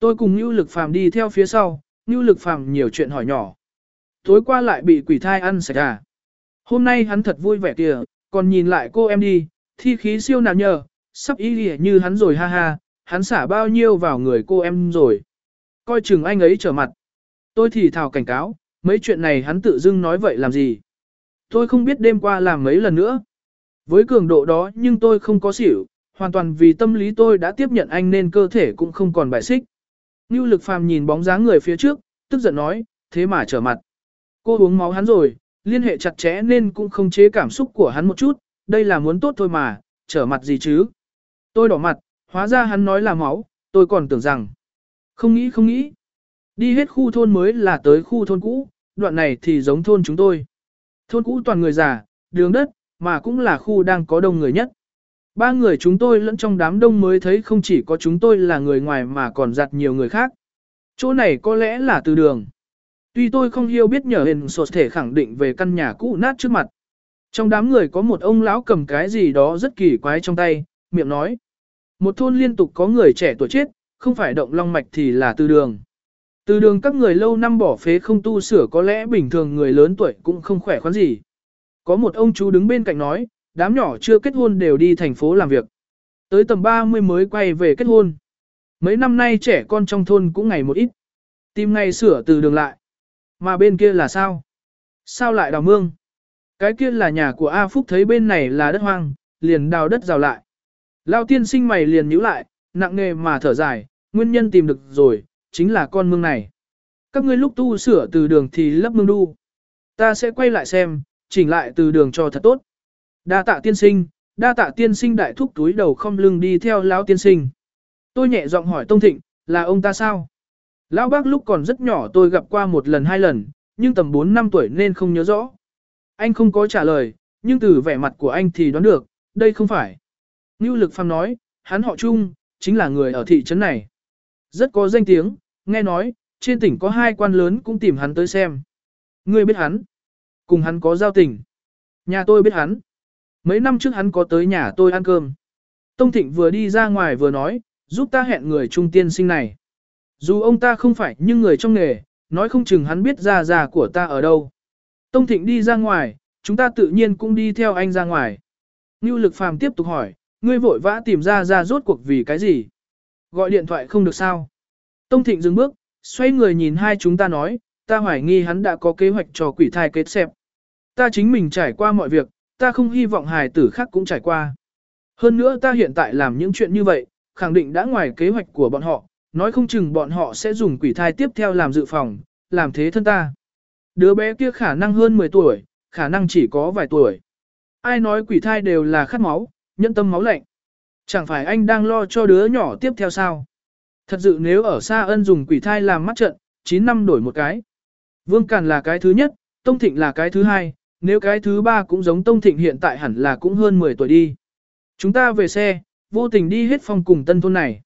Tôi cùng Nưu Lực Phàm đi theo phía sau, Nưu Lực Phàm nhiều chuyện hỏi nhỏ. Tối qua lại bị quỷ thai ăn sạch à. Hôm nay hắn thật vui vẻ kìa, còn nhìn lại cô em đi, thi khí siêu nào nhờ, sắp ý nghĩa như hắn rồi ha ha, hắn xả bao nhiêu vào người cô em rồi. Coi chừng anh ấy trở mặt. Tôi thì thào cảnh cáo, mấy chuyện này hắn tự dưng nói vậy làm gì. Tôi không biết đêm qua làm mấy lần nữa. Với cường độ đó nhưng tôi không có xỉu, hoàn toàn vì tâm lý tôi đã tiếp nhận anh nên cơ thể cũng không còn bài xích. Ngưu lực phàm nhìn bóng dáng người phía trước, tức giận nói, thế mà trở mặt. Cô uống máu hắn rồi, liên hệ chặt chẽ nên cũng không chế cảm xúc của hắn một chút, đây là muốn tốt thôi mà, trở mặt gì chứ. Tôi đỏ mặt, hóa ra hắn nói là máu, tôi còn tưởng rằng. Không nghĩ không nghĩ. Đi hết khu thôn mới là tới khu thôn cũ, đoạn này thì giống thôn chúng tôi. Thôn cũ toàn người già, đường đất, mà cũng là khu đang có đông người nhất. Ba người chúng tôi lẫn trong đám đông mới thấy không chỉ có chúng tôi là người ngoài mà còn giặt nhiều người khác. Chỗ này có lẽ là từ đường. Tuy tôi không hiểu biết nhờ hình sột thể khẳng định về căn nhà cũ nát trước mặt. Trong đám người có một ông lão cầm cái gì đó rất kỳ quái trong tay, miệng nói. Một thôn liên tục có người trẻ tuổi chết, không phải động long mạch thì là từ đường. Từ đường các người lâu năm bỏ phế không tu sửa có lẽ bình thường người lớn tuổi cũng không khỏe khoắn gì. Có một ông chú đứng bên cạnh nói, đám nhỏ chưa kết hôn đều đi thành phố làm việc. Tới tầm 30 mới quay về kết hôn. Mấy năm nay trẻ con trong thôn cũng ngày một ít. Tìm ngày sửa từ đường lại. Mà bên kia là sao? Sao lại đào mương? Cái kia là nhà của A Phúc thấy bên này là đất hoang, liền đào đất rào lại. Lao tiên sinh mày liền nhíu lại, nặng nghề mà thở dài, nguyên nhân tìm được rồi, chính là con mương này. Các ngươi lúc tu sửa từ đường thì lấp mương đu. Ta sẽ quay lại xem, chỉnh lại từ đường cho thật tốt. Đa tạ tiên sinh, đa tạ tiên sinh đại thúc túi đầu không lưng đi theo lão tiên sinh. Tôi nhẹ giọng hỏi Tông Thịnh, là ông ta sao? Lão bác lúc còn rất nhỏ tôi gặp qua một lần hai lần, nhưng tầm 4 năm tuổi nên không nhớ rõ. Anh không có trả lời, nhưng từ vẻ mặt của anh thì đoán được, đây không phải. Ngưu Lực Phàm nói, hắn họ Trung, chính là người ở thị trấn này. Rất có danh tiếng, nghe nói, trên tỉnh có hai quan lớn cũng tìm hắn tới xem. Ngươi biết hắn, cùng hắn có giao tình. Nhà tôi biết hắn. Mấy năm trước hắn có tới nhà tôi ăn cơm. Tông Thịnh vừa đi ra ngoài vừa nói, giúp ta hẹn người trung tiên sinh này. Dù ông ta không phải nhưng người trong nghề, nói không chừng hắn biết ra già của ta ở đâu. Tông Thịnh đi ra ngoài, chúng ta tự nhiên cũng đi theo anh ra ngoài. Ngưu Lực Phàm tiếp tục hỏi, ngươi vội vã tìm ra ra rốt cuộc vì cái gì? Gọi điện thoại không được sao? Tông Thịnh dừng bước, xoay người nhìn hai chúng ta nói, ta hoài nghi hắn đã có kế hoạch cho quỷ thai kết xẹp. Ta chính mình trải qua mọi việc, ta không hy vọng hài tử khác cũng trải qua. Hơn nữa ta hiện tại làm những chuyện như vậy, khẳng định đã ngoài kế hoạch của bọn họ, nói không chừng bọn họ sẽ dùng quỷ thai tiếp theo làm dự phòng, làm thế thân ta. Đứa bé kia khả năng hơn 10 tuổi, khả năng chỉ có vài tuổi. Ai nói quỷ thai đều là khát máu, nhân tâm máu lạnh. Chẳng phải anh đang lo cho đứa nhỏ tiếp theo sao? Thật sự nếu ở xa ân dùng quỷ thai làm mắt trận, 9 năm đổi một cái. Vương Càn là cái thứ nhất, Tông Thịnh là cái thứ hai, nếu cái thứ ba cũng giống Tông Thịnh hiện tại hẳn là cũng hơn 10 tuổi đi. Chúng ta về xe, vô tình đi hết phòng cùng tân thôn này.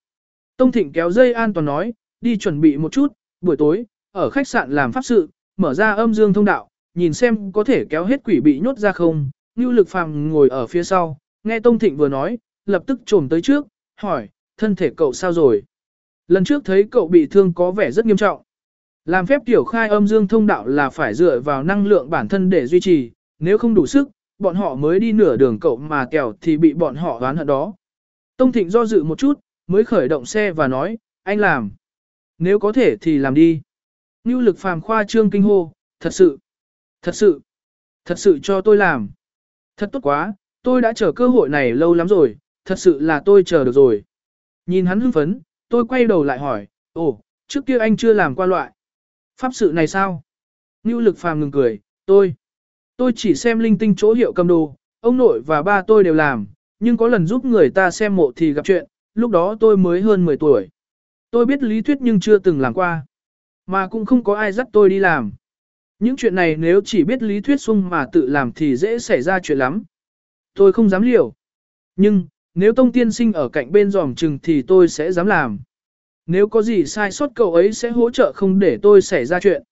Tông Thịnh kéo dây an toàn nói, đi chuẩn bị một chút, buổi tối, ở khách sạn làm pháp sự, mở ra âm dương thông đạo, nhìn xem có thể kéo hết quỷ bị nhốt ra không. Ngưu lực phàm ngồi ở phía sau, nghe Tông Thịnh vừa nói, lập tức trồm tới trước, hỏi, thân thể cậu sao rồi? Lần trước thấy cậu bị thương có vẻ rất nghiêm trọng. Làm phép tiểu khai âm dương thông đạo là phải dựa vào năng lượng bản thân để duy trì, nếu không đủ sức, bọn họ mới đi nửa đường cậu mà kẹo thì bị bọn họ đoán hận đó. Tông Thịnh do dự một chút, mới khởi động xe và nói, anh làm. Nếu có thể thì làm đi. Như lực phàm khoa trương kinh hô, thật sự, thật sự, thật sự cho tôi làm. Thật tốt quá, tôi đã chờ cơ hội này lâu lắm rồi, thật sự là tôi chờ được rồi. Nhìn hắn hưng phấn, tôi quay đầu lại hỏi, ồ, trước kia anh chưa làm qua loại. Pháp sự này sao? Ngưu lực phàm ngừng cười, tôi. Tôi chỉ xem linh tinh chỗ hiệu cầm đồ, ông nội và ba tôi đều làm, nhưng có lần giúp người ta xem mộ thì gặp chuyện, lúc đó tôi mới hơn 10 tuổi. Tôi biết lý thuyết nhưng chưa từng làm qua. Mà cũng không có ai dắt tôi đi làm. Những chuyện này nếu chỉ biết lý thuyết xung mà tự làm thì dễ xảy ra chuyện lắm. Tôi không dám liều. Nhưng, nếu Tông Tiên Sinh ở cạnh bên giòm chừng thì tôi sẽ dám làm. Nếu có gì sai sót cậu ấy sẽ hỗ trợ không để tôi xảy ra chuyện.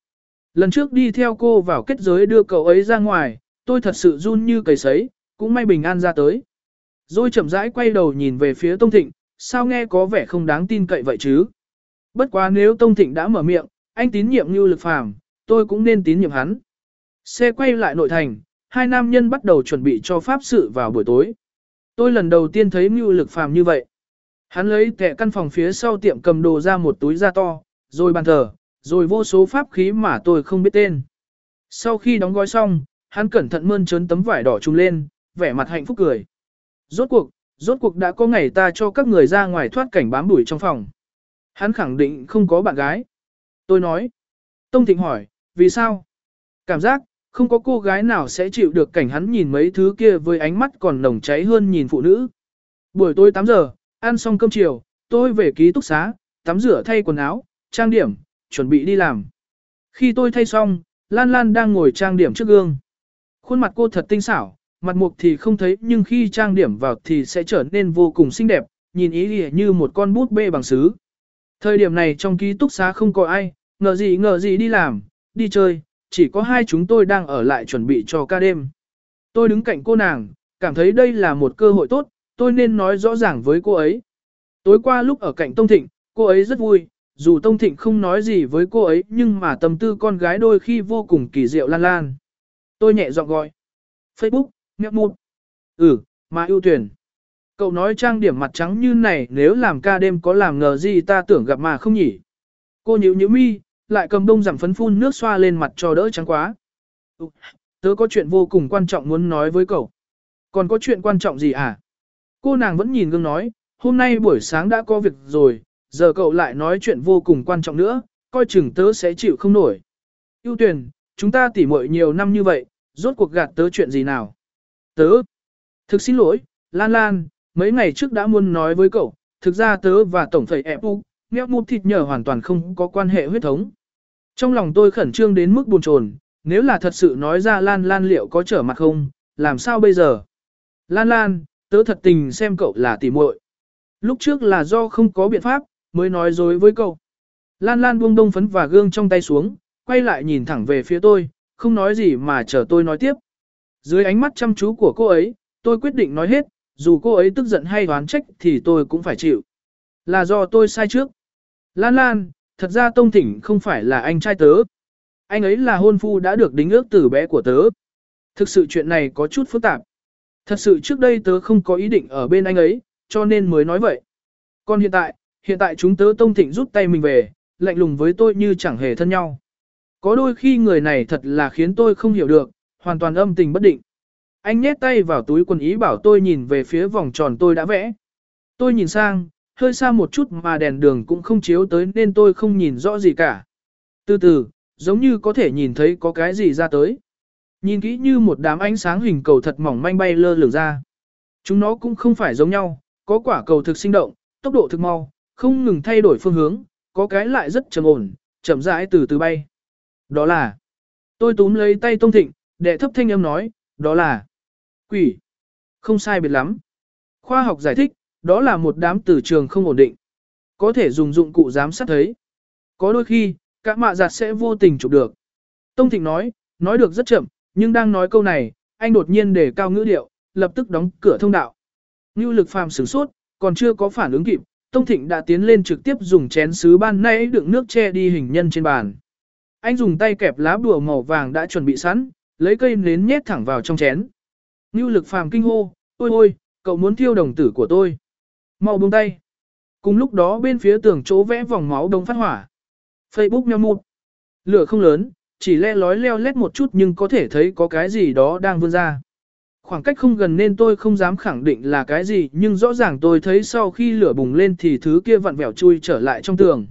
Lần trước đi theo cô vào kết giới đưa cậu ấy ra ngoài, tôi thật sự run như cầy sấy, cũng may bình an ra tới. Rồi chậm rãi quay đầu nhìn về phía Tông Thịnh, sao nghe có vẻ không đáng tin cậy vậy chứ? Bất quá nếu Tông Thịnh đã mở miệng, anh tín nhiệm như lực phàm, tôi cũng nên tín nhiệm hắn. Xe quay lại nội thành, hai nam nhân bắt đầu chuẩn bị cho pháp sự vào buổi tối. Tôi lần đầu tiên thấy như lực phàm như vậy. Hắn lấy tệ căn phòng phía sau tiệm cầm đồ ra một túi da to, rồi bàn thờ, rồi vô số pháp khí mà tôi không biết tên. Sau khi đóng gói xong, hắn cẩn thận mơn trớn tấm vải đỏ trùng lên, vẻ mặt hạnh phúc cười. Rốt cuộc, rốt cuộc đã có ngày ta cho các người ra ngoài thoát cảnh bám đuổi trong phòng. Hắn khẳng định không có bạn gái. Tôi nói. Tông Thịnh hỏi, vì sao? Cảm giác, không có cô gái nào sẽ chịu được cảnh hắn nhìn mấy thứ kia với ánh mắt còn nồng cháy hơn nhìn phụ nữ. Buổi tối 8 giờ, ăn xong cơm chiều, tôi về ký túc xá, tắm rửa thay quần áo, trang điểm, chuẩn bị đi làm. Khi tôi thay xong, Lan Lan đang ngồi trang điểm trước gương. Khuôn mặt cô thật tinh xảo, mặt mục thì không thấy nhưng khi trang điểm vào thì sẽ trở nên vô cùng xinh đẹp, nhìn ý như một con bút bê bằng sứ. Thời điểm này trong ký túc xá không có ai, ngờ gì ngờ gì đi làm, đi chơi, chỉ có hai chúng tôi đang ở lại chuẩn bị cho ca đêm. Tôi đứng cạnh cô nàng, cảm thấy đây là một cơ hội tốt, tôi nên nói rõ ràng với cô ấy. Tối qua lúc ở cạnh Tông Thịnh, cô ấy rất vui, dù Tông Thịnh không nói gì với cô ấy nhưng mà tâm tư con gái đôi khi vô cùng kỳ diệu lan lan. Tôi nhẹ giọng gọi. Facebook, mẹ một. Ừ, mà ưu tuyển. Cậu nói trang điểm mặt trắng như này nếu làm ca đêm có làm ngờ gì ta tưởng gặp mà không nhỉ. Cô nhíu nhíu mi, lại cầm đông giảm phấn phun nước xoa lên mặt cho đỡ trắng quá. Ừ, tớ có chuyện vô cùng quan trọng muốn nói với cậu. Còn có chuyện quan trọng gì à? Cô nàng vẫn nhìn gương nói, hôm nay buổi sáng đã có việc rồi, giờ cậu lại nói chuyện vô cùng quan trọng nữa, coi chừng tớ sẽ chịu không nổi. Yêu tuyển, chúng ta tỉ muội nhiều năm như vậy, rốt cuộc gạt tớ chuyện gì nào? Tớ, thực xin lỗi, Lan Lan, mấy ngày trước đã muốn nói với cậu, thực ra tớ và tổng thầy ẹp u, mèo mụt thịt nhờ hoàn toàn không có quan hệ huyết thống. Trong lòng tôi khẩn trương đến mức buồn chồn, nếu là thật sự nói ra Lan Lan liệu có trở mặt không, làm sao bây giờ? Lan Lan, tớ thật tình xem cậu là tỉ muội. Lúc trước là do không có biện pháp, mới nói dối với cậu. Lan Lan buông đông phấn và gương trong tay xuống, quay lại nhìn thẳng về phía tôi, không nói gì mà chờ tôi nói tiếp. Dưới ánh mắt chăm chú của cô ấy, tôi quyết định nói hết, dù cô ấy tức giận hay oán trách thì tôi cũng phải chịu. Là do tôi sai trước. Lan Lan, thật ra Tông Thỉnh không phải là anh trai tớ. Anh ấy là hôn phu đã được đính ước từ bé của tớ. Thực sự chuyện này có chút phức tạp. Thật sự trước đây tớ không có ý định ở bên anh ấy, cho nên mới nói vậy. Còn hiện tại, hiện tại chúng tớ Tông Thịnh rút tay mình về, lạnh lùng với tôi như chẳng hề thân nhau. Có đôi khi người này thật là khiến tôi không hiểu được, hoàn toàn âm tình bất định. Anh nhét tay vào túi quần ý bảo tôi nhìn về phía vòng tròn tôi đã vẽ. Tôi nhìn sang, hơi xa một chút mà đèn đường cũng không chiếu tới nên tôi không nhìn rõ gì cả. Từ từ, giống như có thể nhìn thấy có cái gì ra tới. Nhìn kỹ như một đám ánh sáng hình cầu thật mỏng manh bay lơ lửng ra. Chúng nó cũng không phải giống nhau, có quả cầu thực sinh động, tốc độ thực mau, không ngừng thay đổi phương hướng, có cái lại rất trầm ổn, chậm rãi từ từ bay. Đó là, tôi túm lấy tay Tông Thịnh, đệ thấp thanh âm nói, đó là quỷ. Không sai biệt lắm. Khoa học giải thích, đó là một đám từ trường không ổn định. Có thể dùng dụng cụ giám sát thấy. Có đôi khi, các mạ giặt sẽ vô tình chụp được. Tông Thịnh nói, nói được rất chậm, nhưng đang nói câu này, anh đột nhiên để cao ngữ điệu, lập tức đóng cửa thông đạo. Ngưu lực phàm sửng sốt, còn chưa có phản ứng kịp, Tông Thịnh đã tiến lên trực tiếp dùng chén sứ ban nãy đựng nước che đi hình nhân trên bàn. Anh dùng tay kẹp lá bùa màu vàng đã chuẩn bị sẵn, lấy cây nến nhét thẳng vào trong chén. Ngưu lực phàm kinh hô, ôi ôi, cậu muốn thiêu đồng tử của tôi. Mau buông tay. Cùng lúc đó bên phía tường chỗ vẽ vòng máu đông phát hỏa. Facebook nheo mụt. Lửa không lớn, chỉ le lói leo lét một chút nhưng có thể thấy có cái gì đó đang vươn ra. Khoảng cách không gần nên tôi không dám khẳng định là cái gì nhưng rõ ràng tôi thấy sau khi lửa bùng lên thì thứ kia vặn vẹo chui trở lại trong tường.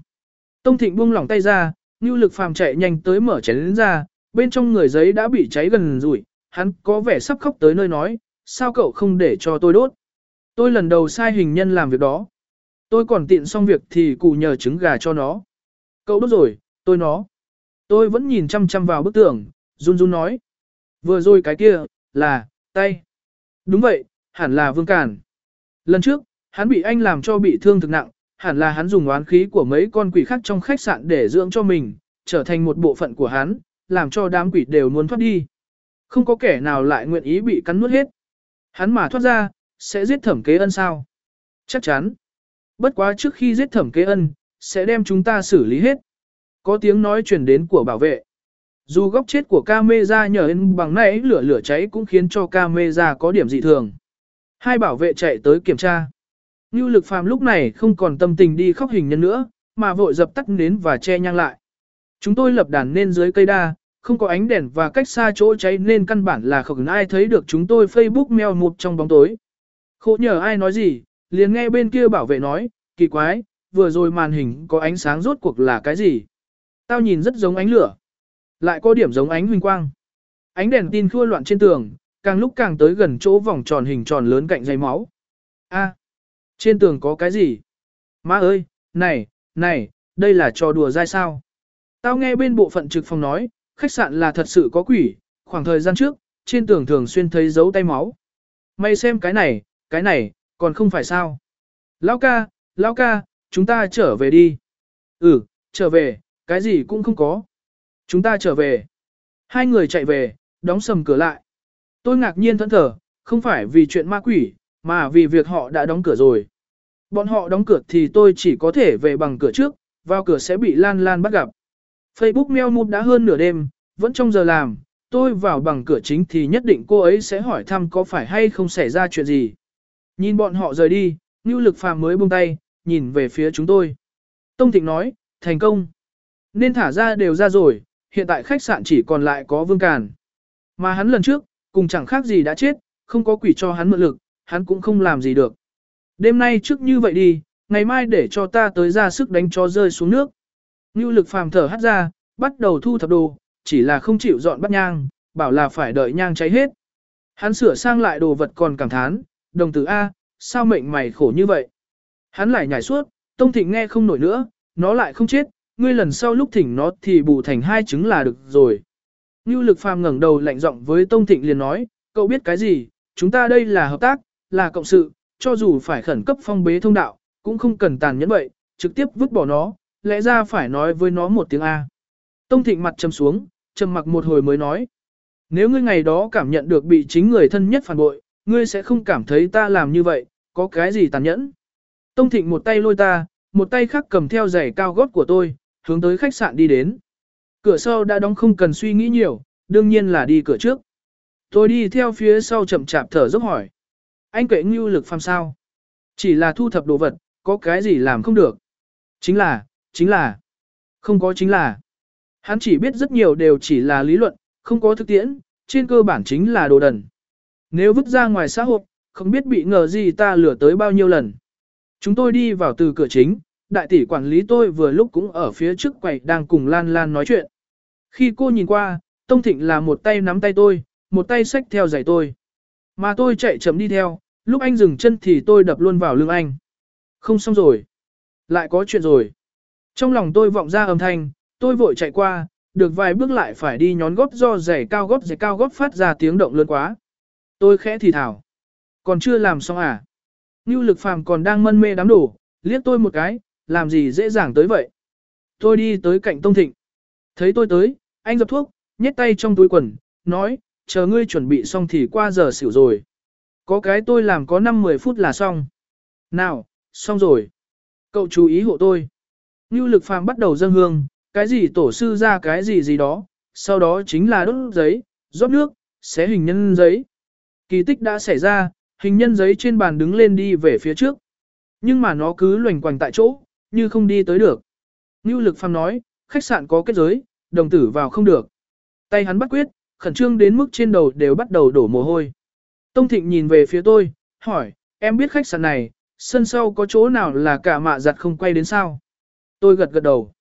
Tông Thịnh buông lỏng tay ra, Ngưu Lực Phàm chạy nhanh tới mở chén lên ra, bên trong người giấy đã bị cháy gần rủi, hắn có vẻ sắp khóc tới nơi nói, sao cậu không để cho tôi đốt. Tôi lần đầu sai hình nhân làm việc đó. Tôi còn tiện xong việc thì cụ nhờ trứng gà cho nó. Cậu đốt rồi, tôi nó. Tôi vẫn nhìn chăm chăm vào bức tường, run run nói. Vừa rồi cái kia, là, tay. Đúng vậy, hẳn là Vương Cản. Lần trước, hắn bị anh làm cho bị thương thực nặng, hẳn là hắn dùng oán khí của mấy con quỷ khác trong khách sạn để dưỡng cho mình, trở thành một bộ phận của hắn, làm cho đám quỷ đều muốn thoát đi. Không có kẻ nào lại nguyện ý bị cắn nuốt hết. Hắn mà thoát ra, sẽ giết thẩm kế ân sao? Chắc chắn. Bất quá trước khi giết thẩm kế ân, sẽ đem chúng ta xử lý hết. Có tiếng nói truyền đến của bảo vệ. Dù góc chết của camera nhờ lên bằng nãy lửa lửa cháy cũng khiến cho camera có điểm dị thường. Hai bảo vệ chạy tới kiểm tra. Như lực phàm lúc này không còn tâm tình đi khóc hình nhân nữa, mà vội dập tắt nến và che nhang lại. Chúng tôi lập đàn nên dưới cây đa, không có ánh đèn và cách xa chỗ cháy nên căn bản là không ai thấy được chúng tôi Facebook meo một trong bóng tối. Khổ nhờ ai nói gì, liền nghe bên kia bảo vệ nói, kỳ quái, vừa rồi màn hình có ánh sáng rốt cuộc là cái gì? Tao nhìn rất giống ánh lửa, lại có điểm giống ánh huỳnh quang. Ánh đèn tin khua loạn trên tường, càng lúc càng tới gần chỗ vòng tròn hình tròn lớn cạnh dây máu. A, trên tường có cái gì? Má ơi, này, này, đây là trò đùa dai sao? Tao nghe bên bộ phận trực phòng nói, khách sạn là thật sự có quỷ, khoảng thời gian trước, trên tường thường xuyên thấy dấu tay máu. Mày xem cái này, cái này, còn không phải sao? Lão ca, lão ca, chúng ta trở về đi. Ừ, trở về, cái gì cũng không có. Chúng ta trở về. Hai người chạy về, đóng sầm cửa lại. Tôi ngạc nhiên thẫn thờ, không phải vì chuyện ma quỷ, mà vì việc họ đã đóng cửa rồi. Bọn họ đóng cửa thì tôi chỉ có thể về bằng cửa trước, vào cửa sẽ bị Lan Lan bắt gặp. Facebook meo mụt đã hơn nửa đêm, vẫn trong giờ làm, tôi vào bằng cửa chính thì nhất định cô ấy sẽ hỏi thăm có phải hay không xảy ra chuyện gì. Nhìn bọn họ rời đi, Ngưu Lực Phàm mới buông tay, nhìn về phía chúng tôi. Tông Thịnh nói, thành công. Nên thả ra đều ra rồi, hiện tại khách sạn chỉ còn lại có Vương Càn. Mà hắn lần trước, cùng chẳng khác gì đã chết, không có quỷ cho hắn mượn lực, hắn cũng không làm gì được. Đêm nay trước như vậy đi, ngày mai để cho ta tới ra sức đánh cho rơi xuống nước. Ngưu lực phàm thở hắt ra, bắt đầu thu thập đồ, chỉ là không chịu dọn bắt nhang, bảo là phải đợi nhang cháy hết. Hắn sửa sang lại đồ vật còn cảm thán, đồng tử A, sao mệnh mày khổ như vậy? Hắn lại nhảy suốt, Tông Thịnh nghe không nổi nữa, nó lại không chết, ngươi lần sau lúc thỉnh nó thì bù thành hai trứng là được rồi. Ngưu lực phàm ngẩng đầu lạnh giọng với Tông Thịnh liền nói, cậu biết cái gì, chúng ta đây là hợp tác, là cộng sự, cho dù phải khẩn cấp phong bế thông đạo, cũng không cần tàn nhẫn vậy, trực tiếp vứt bỏ nó, lẽ ra phải nói với nó một tiếng A. Tông Thịnh mặt trầm xuống, trầm mặc một hồi mới nói. Nếu ngươi ngày đó cảm nhận được bị chính người thân nhất phản bội, ngươi sẽ không cảm thấy ta làm như vậy, có cái gì tàn nhẫn. Tông Thịnh một tay lôi ta, một tay khác cầm theo giày cao gót của tôi, hướng tới khách sạn đi đến. Cửa sau đã đóng không cần suy nghĩ nhiều, đương nhiên là đi cửa trước. Tôi đi theo phía sau chậm chạp thở dốc hỏi. Anh kệ ngưu lực phàm sao? Chỉ là thu thập đồ vật, có cái gì làm không được? Chính là, chính là, không có chính là. Hắn chỉ biết rất nhiều đều chỉ là lý luận, không có thực tiễn, trên cơ bản chính là đồ đần. Nếu vứt ra ngoài xã hội, không biết bị ngờ gì ta lừa tới bao nhiêu lần. Chúng tôi đi vào từ cửa chính, đại tỷ quản lý tôi vừa lúc cũng ở phía trước quầy đang cùng Lan Lan nói chuyện. Khi cô nhìn qua, Tông Thịnh là một tay nắm tay tôi, một tay xách theo giày tôi. Mà tôi chạy chậm đi theo, lúc anh dừng chân thì tôi đập luôn vào lưng anh. Không xong rồi. Lại có chuyện rồi. Trong lòng tôi vọng ra âm thanh, tôi vội chạy qua, được vài bước lại phải đi nhón gót do giày cao gót giày cao gót phát ra tiếng động lớn quá. Tôi khẽ thì thảo. Còn chưa làm xong à? Ngưu lực phàm còn đang mân mê đám đổ, liếc tôi một cái, làm gì dễ dàng tới vậy. Tôi đi tới cạnh Tông Thịnh. Thấy tôi tới, anh dập thuốc, nhét tay trong túi quần, nói, chờ ngươi chuẩn bị xong thì qua giờ xỉu rồi. Có cái tôi làm có 5-10 phút là xong. Nào, xong rồi. Cậu chú ý hộ tôi. Như lực phàm bắt đầu dâng hương, cái gì tổ sư ra cái gì gì đó, sau đó chính là đốt giấy, rót nước, xé hình nhân giấy. Kỳ tích đã xảy ra, hình nhân giấy trên bàn đứng lên đi về phía trước. Nhưng mà nó cứ loành quanh tại chỗ, như không đi tới được. Ngưu lực phàm nói, khách sạn có kết giới, đồng tử vào không được. Tay hắn bắt quyết, khẩn trương đến mức trên đầu đều bắt đầu đổ mồ hôi. Tông Thịnh nhìn về phía tôi, hỏi, em biết khách sạn này, sân sau có chỗ nào là cả mạ giặt không quay đến sao? Tôi gật gật đầu.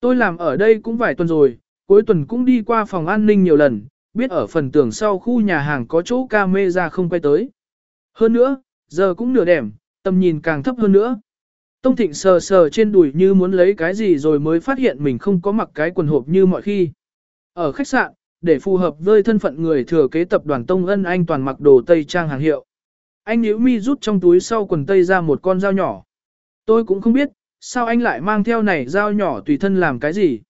Tôi làm ở đây cũng vài tuần rồi, cuối tuần cũng đi qua phòng an ninh nhiều lần, biết ở phần tường sau khu nhà hàng có chỗ camera không quay tới. Hơn nữa, giờ cũng nửa đêm, tầm nhìn càng thấp hơn nữa. Tông Thịnh sờ sờ trên đùi như muốn lấy cái gì rồi mới phát hiện mình không có mặc cái quần hộp như mọi khi. Ở khách sạn, để phù hợp với thân phận người thừa kế tập đoàn Tông Ân anh toàn mặc đồ Tây Trang hàng hiệu. Anh Nhữ Mi rút trong túi sau quần Tây ra một con dao nhỏ. Tôi cũng không biết, sao anh lại mang theo này dao nhỏ tùy thân làm cái gì.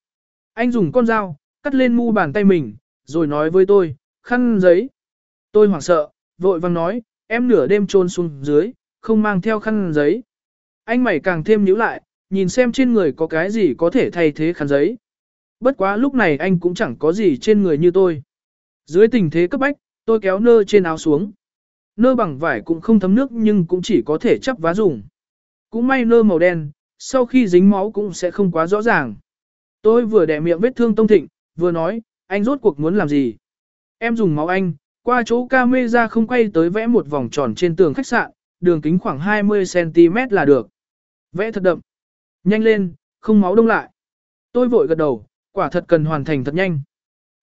Anh dùng con dao, cắt lên mu bàn tay mình, rồi nói với tôi, khăn giấy. Tôi hoảng sợ, vội vang nói, em nửa đêm trôn xuống dưới, không mang theo khăn giấy. Anh mày càng thêm nhíu lại, nhìn xem trên người có cái gì có thể thay thế khăn giấy. Bất quá lúc này anh cũng chẳng có gì trên người như tôi. Dưới tình thế cấp bách, tôi kéo nơ trên áo xuống. Nơ bằng vải cũng không thấm nước nhưng cũng chỉ có thể chắp vá dùng. Cũng may nơ màu đen, sau khi dính máu cũng sẽ không quá rõ ràng. Tôi vừa đè miệng vết thương Tông Thịnh, vừa nói, anh rốt cuộc muốn làm gì? Em dùng máu anh, qua chỗ camera không quay tới vẽ một vòng tròn trên tường khách sạn, đường kính khoảng 20cm là được. Vẽ thật đậm. Nhanh lên, không máu đông lại. Tôi vội gật đầu, quả thật cần hoàn thành thật nhanh.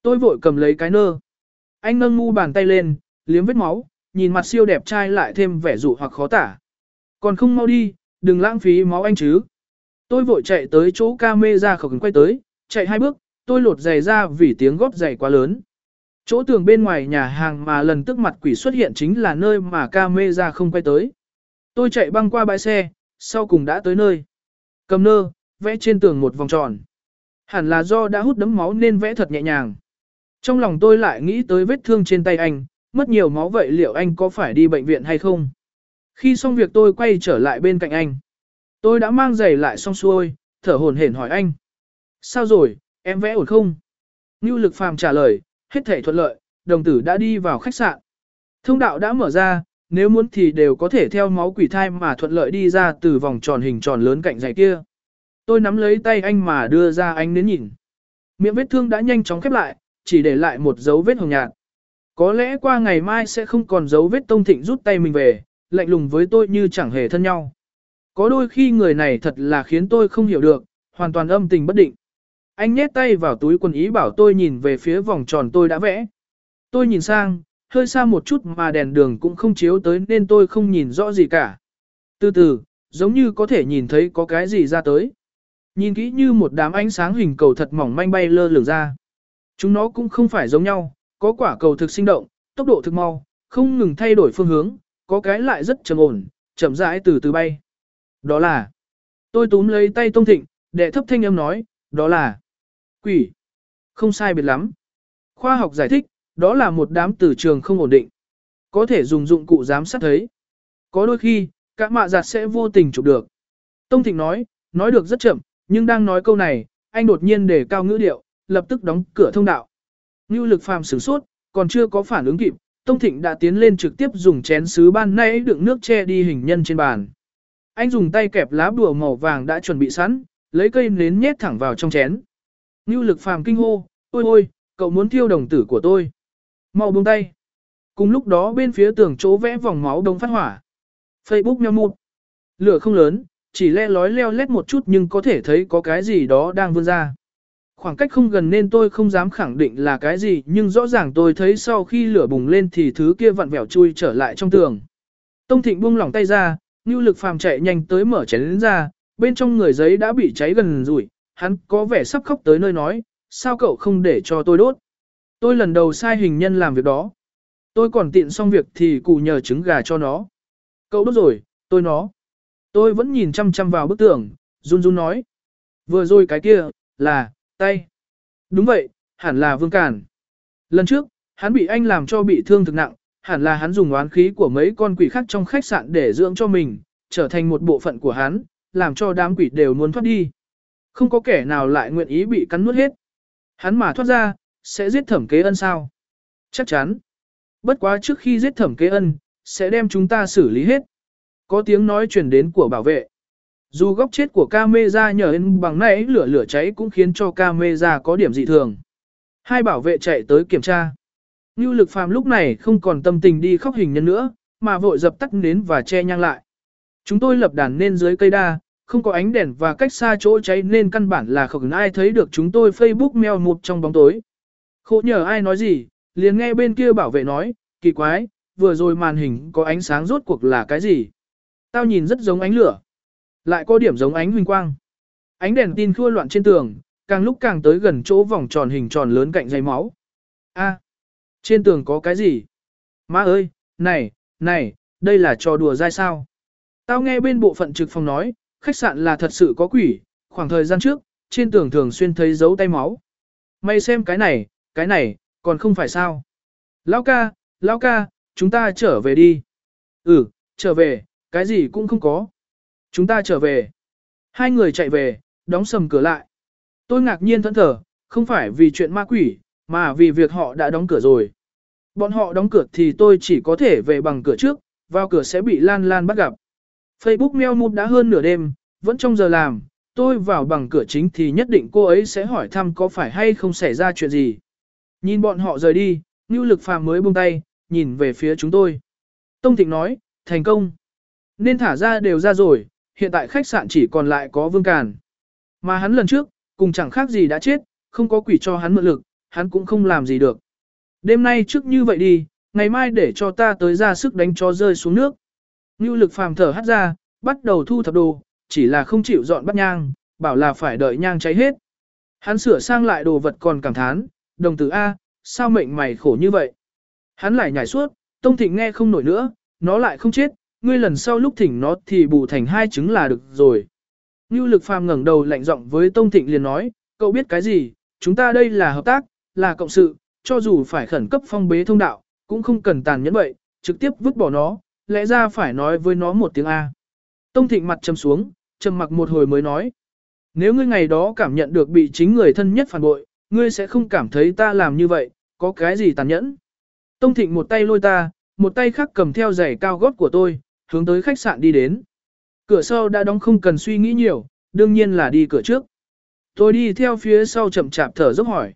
Tôi vội cầm lấy cái nơ. Anh nâng ngu bàn tay lên, liếm vết máu, nhìn mặt siêu đẹp trai lại thêm vẻ dụ hoặc khó tả. Còn không mau đi, đừng lãng phí máu anh chứ. Tôi vội chạy tới chỗ camera khẩu quay tới, chạy hai bước, tôi lột giày ra vì tiếng góp giày quá lớn. Chỗ tường bên ngoài nhà hàng mà lần tức mặt quỷ xuất hiện chính là nơi mà camera không quay tới. Tôi chạy băng qua bãi xe, sau cùng đã tới nơi. Cầm nơ, vẽ trên tường một vòng tròn. Hẳn là do đã hút đấm máu nên vẽ thật nhẹ nhàng. Trong lòng tôi lại nghĩ tới vết thương trên tay anh, mất nhiều máu vậy liệu anh có phải đi bệnh viện hay không? Khi xong việc tôi quay trở lại bên cạnh anh. Tôi đã mang giày lại xong xuôi, thở hồn hển hỏi anh. Sao rồi, em vẽ ổn không? Ngưu lực phàm trả lời, hết thể thuận lợi, đồng tử đã đi vào khách sạn. Thông đạo đã mở ra, nếu muốn thì đều có thể theo máu quỷ thai mà thuận lợi đi ra từ vòng tròn hình tròn lớn cạnh giày kia. Tôi nắm lấy tay anh mà đưa ra anh đến nhìn. Miệng vết thương đã nhanh chóng khép lại, chỉ để lại một dấu vết hồng nhạt. Có lẽ qua ngày mai sẽ không còn dấu vết Tông Thịnh rút tay mình về, lạnh lùng với tôi như chẳng hề thân nhau. Có đôi khi người này thật là khiến tôi không hiểu được, hoàn toàn âm tình bất định. Anh nhét tay vào túi quần ý bảo tôi nhìn về phía vòng tròn tôi đã vẽ. Tôi nhìn sang, hơi xa một chút mà đèn đường cũng không chiếu tới nên tôi không nhìn rõ gì cả. Từ từ, giống như có thể nhìn thấy có cái gì ra tới. Nhìn kỹ như một đám ánh sáng hình cầu thật mỏng manh bay lơ lửng ra. Chúng nó cũng không phải giống nhau, có quả cầu thực sinh động, tốc độ thực mau, không ngừng thay đổi phương hướng, có cái lại rất trầm ổn, chậm rãi từ từ bay. Đó là, tôi túm lấy tay Tông Thịnh, đệ thấp thanh âm nói, đó là quỷ. Không sai biệt lắm. Khoa học giải thích, đó là một đám từ trường không ổn định. Có thể dùng dụng cụ giám sát thấy. Có đôi khi, các mạ giặt sẽ vô tình chụp được. Tông Thịnh nói, nói được rất chậm, nhưng đang nói câu này, anh đột nhiên đề cao ngữ điệu, lập tức đóng cửa thông đạo. Ngưu lực phàm sửng sốt, còn chưa có phản ứng kịp, Tông Thịnh đã tiến lên trực tiếp dùng chén sứ ban nãy đựng nước che đi hình nhân trên bàn. Anh dùng tay kẹp lá bùa màu vàng đã chuẩn bị sẵn, lấy cây nến nhét thẳng vào trong chén. Ngưu lực phàm kinh hô, ôi ôi, cậu muốn thiêu đồng tử của tôi. Mau buông tay. Cùng lúc đó bên phía tường chỗ vẽ vòng máu đông phát hỏa. Facebook nheo mụt. Lửa không lớn, chỉ le lói leo lét một chút nhưng có thể thấy có cái gì đó đang vươn ra. Khoảng cách không gần nên tôi không dám khẳng định là cái gì nhưng rõ ràng tôi thấy sau khi lửa bùng lên thì thứ kia vặn vẹo chui trở lại trong tường. Tông Thịnh buông lỏng tay ra, Ngưu Lực Phàm chạy nhanh tới mở chén lên ra, bên trong người giấy đã bị cháy gần rủi, hắn có vẻ sắp khóc tới nơi nói, sao cậu không để cho tôi đốt. Tôi lần đầu sai hình nhân làm việc đó. Tôi còn tiện xong việc thì cụ nhờ trứng gà cho nó. Cậu đốt rồi, tôi nó. Tôi vẫn nhìn chăm chăm vào bức tường, run run nói. Vừa rồi cái kia, là, tay. Đúng vậy, hẳn là Vương Cản. Lần trước, hắn bị anh làm cho bị thương thực nặng, hẳn là hắn dùng oán khí của mấy con quỷ khác trong khách sạn để dưỡng cho mình, trở thành một bộ phận của hắn, làm cho đám quỷ đều muốn thoát đi. Không có kẻ nào lại nguyện ý bị cắn nuốt hết. Hắn mà thoát ra, sẽ giết thẩm kế ân sao? Chắc chắn. Bất quá trước khi giết thẩm kế ân, sẽ đem chúng ta xử lý hết. Có tiếng nói truyền đến của bảo vệ. Dù góc chết của camera nhờ ên bằng nãy lửa lửa cháy cũng khiến cho camera có điểm dị thường. Hai bảo vệ chạy tới kiểm tra. Như lực phàm lúc này không còn tâm tình đi khóc hình nhân nữa, mà vội dập tắt nến và che nhang lại. Chúng tôi lập đàn nên dưới cây đa, không có ánh đèn và cách xa chỗ cháy nên căn bản là không ai thấy được chúng tôi Facebook meo một trong bóng tối. Khổ nhờ ai nói gì, liền nghe bên kia bảo vệ nói, kỳ quái, vừa rồi màn hình có ánh sáng rốt cuộc là cái gì. Tao nhìn rất giống ánh lửa, lại có điểm giống ánh huỳnh quang. Ánh đèn tin khua loạn trên tường, càng lúc càng tới gần chỗ vòng tròn hình tròn lớn cạnh dây máu. A, trên tường có cái gì? Má ơi, này, này, đây là trò đùa dai sao? Tao nghe bên bộ phận trực phòng nói, khách sạn là thật sự có quỷ, khoảng thời gian trước, trên tường thường xuyên thấy dấu tay máu. Mày xem cái này, cái này, còn không phải sao? Lão ca, lão ca, chúng ta trở về đi. Ừ, trở về, cái gì cũng không có. Chúng ta trở về. Hai người chạy về, đóng sầm cửa lại. Tôi ngạc nhiên thẫn thờ, không phải vì chuyện ma quỷ, mà vì việc họ đã đóng cửa rồi. Bọn họ đóng cửa thì tôi chỉ có thể về bằng cửa trước, vào cửa sẽ bị Lan Lan bắt gặp. Facebook meo mụt đã hơn nửa đêm, vẫn trong giờ làm, tôi vào bằng cửa chính thì nhất định cô ấy sẽ hỏi thăm có phải hay không xảy ra chuyện gì. Nhìn bọn họ rời đi, Ngưu Lực Phàm mới buông tay, nhìn về phía chúng tôi. Tông Thịnh nói, thành công. Nên thả ra đều ra rồi, hiện tại khách sạn chỉ còn lại có Vương Càn. Mà hắn lần trước, cùng chẳng khác gì đã chết, không có quỷ cho hắn mượn lực, hắn cũng không làm gì được. Đêm nay trước như vậy đi, ngày mai để cho ta tới ra sức đánh cho rơi xuống nước. Ngưu lực phàm thở hắt ra, bắt đầu thu thập đồ, chỉ là không chịu dọn bắt nhang, bảo là phải đợi nhang cháy hết. Hắn sửa sang lại đồ vật còn cảm thán, đồng tử A, sao mệnh mày khổ như vậy. Hắn lại nhảy suốt, Tông Thịnh nghe không nổi nữa, nó lại không chết, ngươi lần sau lúc thỉnh nó thì bù thành hai trứng là được rồi. Ngưu lực phàm ngẩng đầu lạnh giọng với Tông Thịnh liền nói, cậu biết cái gì, chúng ta đây là hợp tác, là cộng sự, cho dù phải khẩn cấp phong bế thông đạo, cũng không cần tàn nhẫn vậy, trực tiếp vứt bỏ nó, lẽ ra phải nói với nó một tiếng A. Tông Thịnh mặt trầm xuống, trầm mặc một hồi mới nói. Nếu ngươi ngày đó cảm nhận được bị chính người thân nhất phản bội, ngươi sẽ không cảm thấy ta làm như vậy, có cái gì tàn nhẫn. Tông Thịnh một tay lôi ta, một tay khác cầm theo giày cao gót của tôi, hướng tới khách sạn đi đến. Cửa sau đã đóng không cần suy nghĩ nhiều, đương nhiên là đi cửa trước. Tôi đi theo phía sau chậm chạp thở dốc hỏi.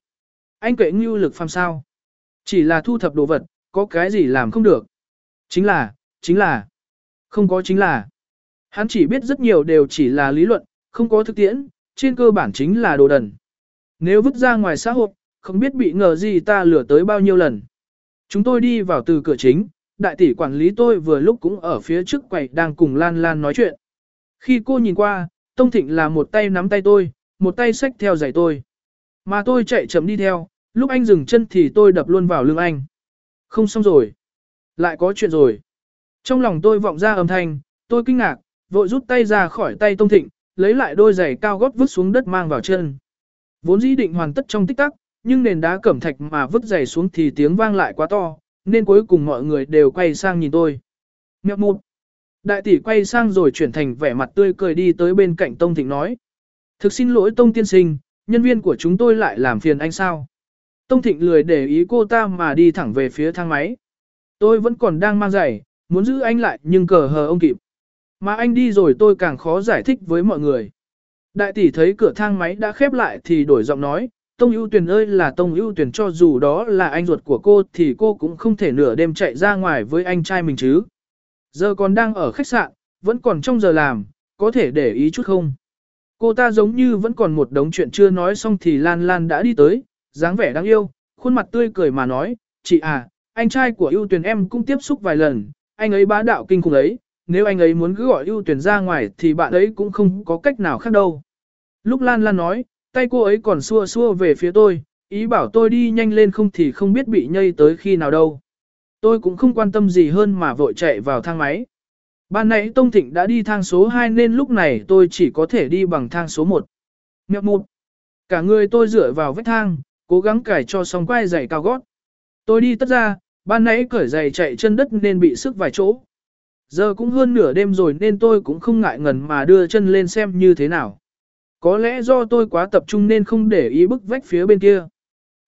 Anh kệ ngưu lực phàm sao? Chỉ là thu thập đồ vật, có cái gì làm không được? Chính là, chính là, không có chính là. Hắn chỉ biết rất nhiều đều chỉ là lý luận, không có thực tiễn, trên cơ bản chính là đồ đần. Nếu vứt ra ngoài xã hội, không biết bị ngờ gì ta lừa tới bao nhiêu lần. Chúng tôi đi vào từ cửa chính, đại tỷ quản lý tôi vừa lúc cũng ở phía trước quầy đang cùng Lan Lan nói chuyện. Khi cô nhìn qua, Tông Thịnh là một tay nắm tay tôi, một tay xách theo giày tôi. Mà tôi chạy chậm đi theo, lúc anh dừng chân thì tôi đập luôn vào lưng anh. Không xong rồi. Lại có chuyện rồi. Trong lòng tôi vọng ra âm thanh, tôi kinh ngạc, vội rút tay ra khỏi tay Tông Thịnh, lấy lại đôi giày cao gót vứt xuống đất mang vào chân. Vốn dĩ định hoàn tất trong tích tắc, nhưng nền đá cẩm thạch mà vứt giày xuống thì tiếng vang lại quá to, nên cuối cùng mọi người đều quay sang nhìn tôi. Mẹo mụt. Đại tỷ quay sang rồi chuyển thành vẻ mặt tươi cười đi tới bên cạnh Tông Thịnh nói. Thực xin lỗi Tông Tiên Sinh, nhân viên của chúng tôi lại làm phiền anh sao. Tông Thịnh lười để ý cô ta mà đi thẳng về phía thang máy. Tôi vẫn còn đang mang giày, muốn giữ anh lại nhưng cờ hờ ông kịp. Mà anh đi rồi tôi càng khó giải thích với mọi người. Đại tỷ thấy cửa thang máy đã khép lại thì đổi giọng nói, Tông ưu tuyển ơi là Tông ưu tuyển cho dù đó là anh ruột của cô thì cô cũng không thể nửa đêm chạy ra ngoài với anh trai mình chứ. Giờ còn đang ở khách sạn, vẫn còn trong giờ làm, có thể để ý chút không? Cô ta giống như vẫn còn một đống chuyện chưa nói xong thì Lan Lan đã đi tới, dáng vẻ đáng yêu, khuôn mặt tươi cười mà nói, chị à, anh trai của ưu tuyển em cũng tiếp xúc vài lần, anh ấy bá đạo kinh khủng ấy, nếu anh ấy muốn cứ gọi ưu tuyển ra ngoài thì bạn ấy cũng không có cách nào khác đâu. Lúc Lan Lan nói, tay cô ấy còn xua xua về phía tôi, ý bảo tôi đi nhanh lên không thì không biết bị nhây tới khi nào đâu. Tôi cũng không quan tâm gì hơn mà vội chạy vào thang máy. Ban nãy Tông Thịnh đã đi thang số 2 nên lúc này tôi chỉ có thể đi bằng thang số 1. Mẹo một. Cả người tôi dựa vào vách thang, cố gắng cải cho xong quai giày cao gót. Tôi đi tất ra, ban nãy cởi giày chạy chân đất nên bị sức vài chỗ. Giờ cũng hơn nửa đêm rồi nên tôi cũng không ngại ngần mà đưa chân lên xem như thế nào. Có lẽ do tôi quá tập trung nên không để ý bức vách phía bên kia.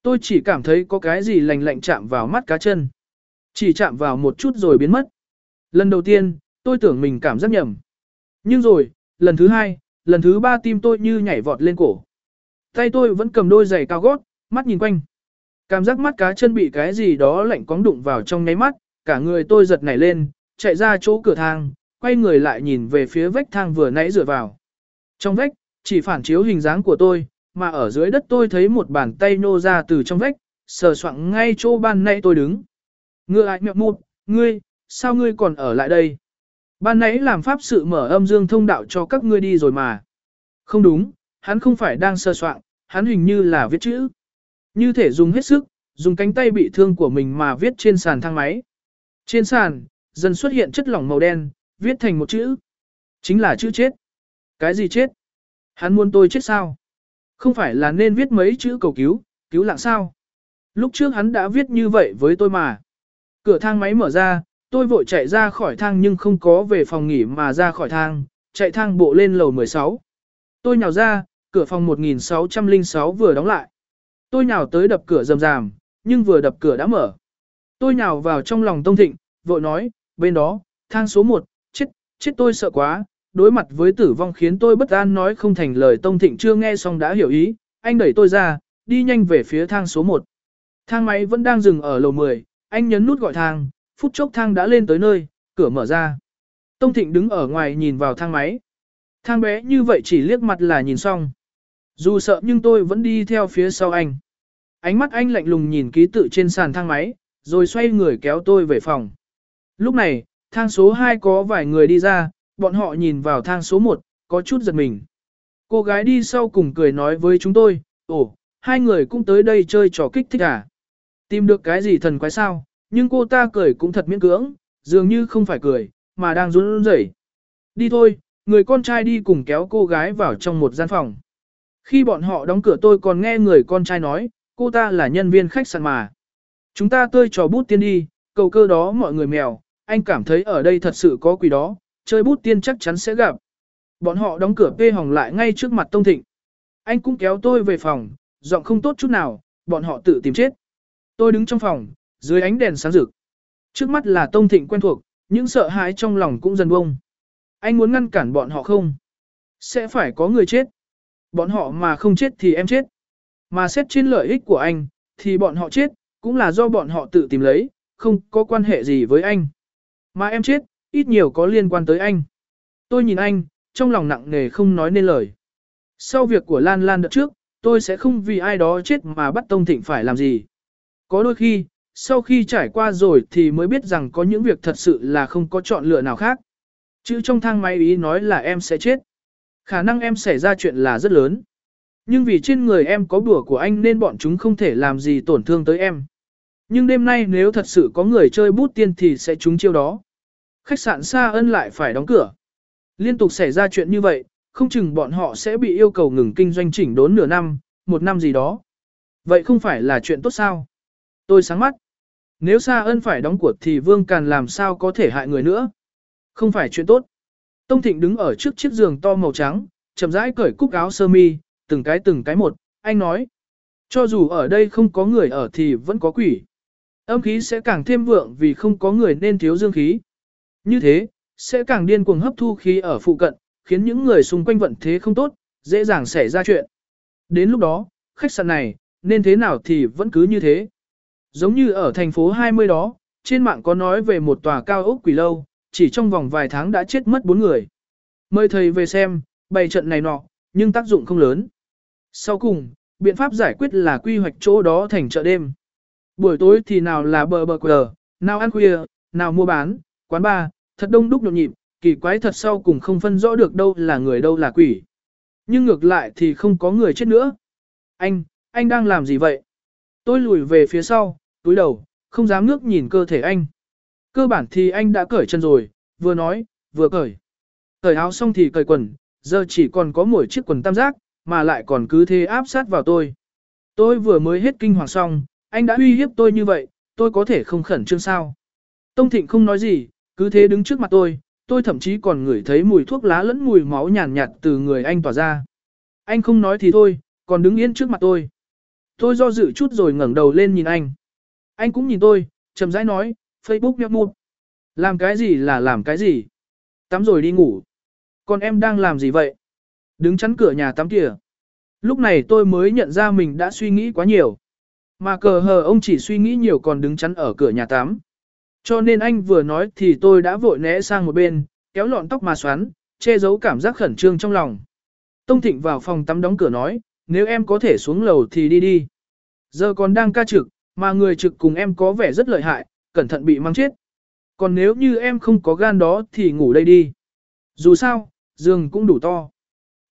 Tôi chỉ cảm thấy có cái gì lành lạnh chạm vào mắt cá chân. Chỉ chạm vào một chút rồi biến mất. Lần đầu tiên, tôi tưởng mình cảm giác nhầm. Nhưng rồi, lần thứ hai, lần thứ ba tim tôi như nhảy vọt lên cổ. Tay tôi vẫn cầm đôi giày cao gót, mắt nhìn quanh. Cảm giác mắt cá chân bị cái gì đó lạnh cóng đụng vào trong nháy mắt, cả người tôi giật nảy lên, chạy ra chỗ cửa thang, quay người lại nhìn về phía vách thang vừa nãy dựa vào. Trong vách, chỉ phản chiếu hình dáng của tôi, mà ở dưới đất tôi thấy một bàn tay nô ra từ trong vách, sờ soạng ngay chỗ ban nãy tôi đứng. Ngựa ai miệng mụt, ngươi, sao ngươi còn ở lại đây? Ban nãy làm pháp sự mở âm dương thông đạo cho các ngươi đi rồi mà. Không đúng, hắn không phải đang sơ soạn, hắn hình như là viết chữ. Như thể dùng hết sức, dùng cánh tay bị thương của mình mà viết trên sàn thang máy. Trên sàn, dần xuất hiện chất lỏng màu đen, viết thành một chữ. Chính là chữ chết. Cái gì chết? Hắn muốn tôi chết sao? Không phải là nên viết mấy chữ cầu cứu, cứu lạng sao? Lúc trước hắn đã viết như vậy với tôi mà. Cửa thang máy mở ra, tôi vội chạy ra khỏi thang nhưng không có về phòng nghỉ mà ra khỏi thang, chạy thang bộ lên lầu 16. Tôi nhào ra, cửa phòng 1606 vừa đóng lại. Tôi nhào tới đập cửa rầm ràm, nhưng vừa đập cửa đã mở. Tôi nhào vào trong lòng Tông Thịnh, vội nói, bên đó, thang số 1, chết, chết tôi sợ quá, đối mặt với tử vong khiến tôi bất an nói không thành lời Tông Thịnh chưa nghe xong đã hiểu ý, anh đẩy tôi ra, đi nhanh về phía thang số 1. Thang máy vẫn đang dừng ở lầu 10, anh nhấn nút gọi thang, phút chốc thang đã lên tới nơi, cửa mở ra. Tông Thịnh đứng ở ngoài nhìn vào thang máy. Thang bé như vậy chỉ liếc mặt là nhìn xong. Dù sợ nhưng tôi vẫn đi theo phía sau anh. Ánh mắt anh lạnh lùng nhìn ký tự trên sàn thang máy, rồi xoay người kéo tôi về phòng. Lúc này, thang số 2 có vài người đi ra, bọn họ nhìn vào thang số 1, có chút giật mình. Cô gái đi sau cùng cười nói với chúng tôi, ồ, hai người cũng tới đây chơi trò kích thích à. Tìm được cái gì thần quái sao, nhưng cô ta cười cũng thật miễn cưỡng, dường như không phải cười, mà đang run rẩy. Đi thôi, người con trai đi cùng kéo cô gái vào trong một gian phòng. Khi bọn họ đóng cửa tôi còn nghe người con trai nói, cô ta là nhân viên khách sạn mà. Chúng ta tơi trò bút tiên đi, cầu cơ đó mọi người mèo, anh cảm thấy ở đây thật sự có quỷ đó, chơi bút tiên chắc chắn sẽ gặp. Bọn họ đóng cửa P hỏng lại ngay trước mặt Tông Thịnh. Anh cũng kéo tôi về phòng, giọng không tốt chút nào, bọn họ tự tìm chết. Tôi đứng trong phòng, dưới ánh đèn sáng rực. Trước mắt là Tông Thịnh quen thuộc, những sợ hãi trong lòng cũng dần bông. Anh muốn ngăn cản bọn họ không? Sẽ phải có người chết. Bọn họ mà không chết thì em chết. Mà xét trên lợi ích của anh, thì bọn họ chết, cũng là do bọn họ tự tìm lấy, không có quan hệ gì với anh. Mà em chết, ít nhiều có liên quan tới anh. Tôi nhìn anh, trong lòng nặng nề không nói nên lời. Sau việc của Lan Lan đợt trước, tôi sẽ không vì ai đó chết mà bắt Tông Thịnh phải làm gì. Có đôi khi, sau khi trải qua rồi thì mới biết rằng có những việc thật sự là không có chọn lựa nào khác. Chữ trong thang máy ý nói là em sẽ chết. Khả năng em xảy ra chuyện là rất lớn. Nhưng vì trên người em có bùa của anh nên bọn chúng không thể làm gì tổn thương tới em. Nhưng đêm nay nếu thật sự có người chơi bút tiên thì sẽ trúng chiêu đó. Khách sạn Sa Ân lại phải đóng cửa. Liên tục xảy ra chuyện như vậy, không chừng bọn họ sẽ bị yêu cầu ngừng kinh doanh chỉnh đốn nửa năm, một năm gì đó. Vậy không phải là chuyện tốt sao? Tôi sáng mắt. Nếu Sa Ân phải đóng cuộc thì Vương Càn làm sao có thể hại người nữa? Không phải chuyện tốt. Tông Thịnh đứng ở trước chiếc giường to màu trắng, chậm rãi cởi cúc áo sơ mi, từng cái từng cái một, anh nói. Cho dù ở đây không có người ở thì vẫn có quỷ. Âm khí sẽ càng thêm vượng vì không có người nên thiếu dương khí. Như thế, sẽ càng điên cuồng hấp thu khí ở phụ cận, khiến những người xung quanh vận thế không tốt, dễ dàng xảy ra chuyện. Đến lúc đó, khách sạn này, nên thế nào thì vẫn cứ như thế. Giống như ở thành phố 20 đó, trên mạng có nói về một tòa cao ốc quỷ lâu, chỉ trong vòng vài tháng đã chết mất bốn người. Mời thầy về xem, bày trận này nọ, nhưng tác dụng không lớn. Sau cùng, biện pháp giải quyết là quy hoạch chỗ đó thành chợ đêm. Buổi tối thì nào là bờ bờ quờ, nào ăn khuya, nào mua bán, quán bar, thật đông đúc nhộn nhịp, kỳ quái thật sau cùng không phân rõ được đâu là người đâu là quỷ. Nhưng ngược lại thì không có người chết nữa. Anh, anh đang làm gì vậy? Tôi lùi về phía sau, túi đầu, không dám ngước nhìn cơ thể anh. Cơ bản thì anh đã cởi chân rồi, vừa nói, vừa cởi. Cởi áo xong thì cởi quần, giờ chỉ còn có mỗi chiếc quần tam giác, mà lại còn cứ thế áp sát vào tôi. Tôi vừa mới hết kinh hoàng xong, anh đã uy hiếp tôi như vậy, tôi có thể không khẩn trương sao. Tông Thịnh không nói gì, cứ thế đứng trước mặt tôi, tôi thậm chí còn ngửi thấy mùi thuốc lá lẫn mùi máu nhàn nhạt, từ người anh tỏa ra. Anh không nói thì thôi, còn đứng yên trước mặt tôi. Tôi do dự chút rồi ngẩng đầu lên nhìn anh. Anh cũng nhìn tôi, chậm rãi nói, Facebook nhấp mụt. Làm cái gì là làm cái gì? Tắm rồi đi ngủ. Còn em đang làm gì vậy? Đứng chắn cửa nhà tắm kìa. Lúc này tôi mới nhận ra mình đã suy nghĩ quá nhiều. Mà cờ hờ ông chỉ suy nghĩ nhiều còn đứng chắn ở cửa nhà tắm. Cho nên anh vừa nói thì tôi đã vội né sang một bên, kéo lọn tóc mà xoắn, che giấu cảm giác khẩn trương trong lòng. Tông Thịnh vào phòng tắm đóng cửa nói, nếu em có thể xuống lầu thì đi đi. Giờ còn đang ca trực, mà người trực cùng em có vẻ rất lợi hại, cẩn thận bị mang chết. Còn nếu như em không có gan đó thì ngủ đây đi. Dù sao, giường cũng đủ to.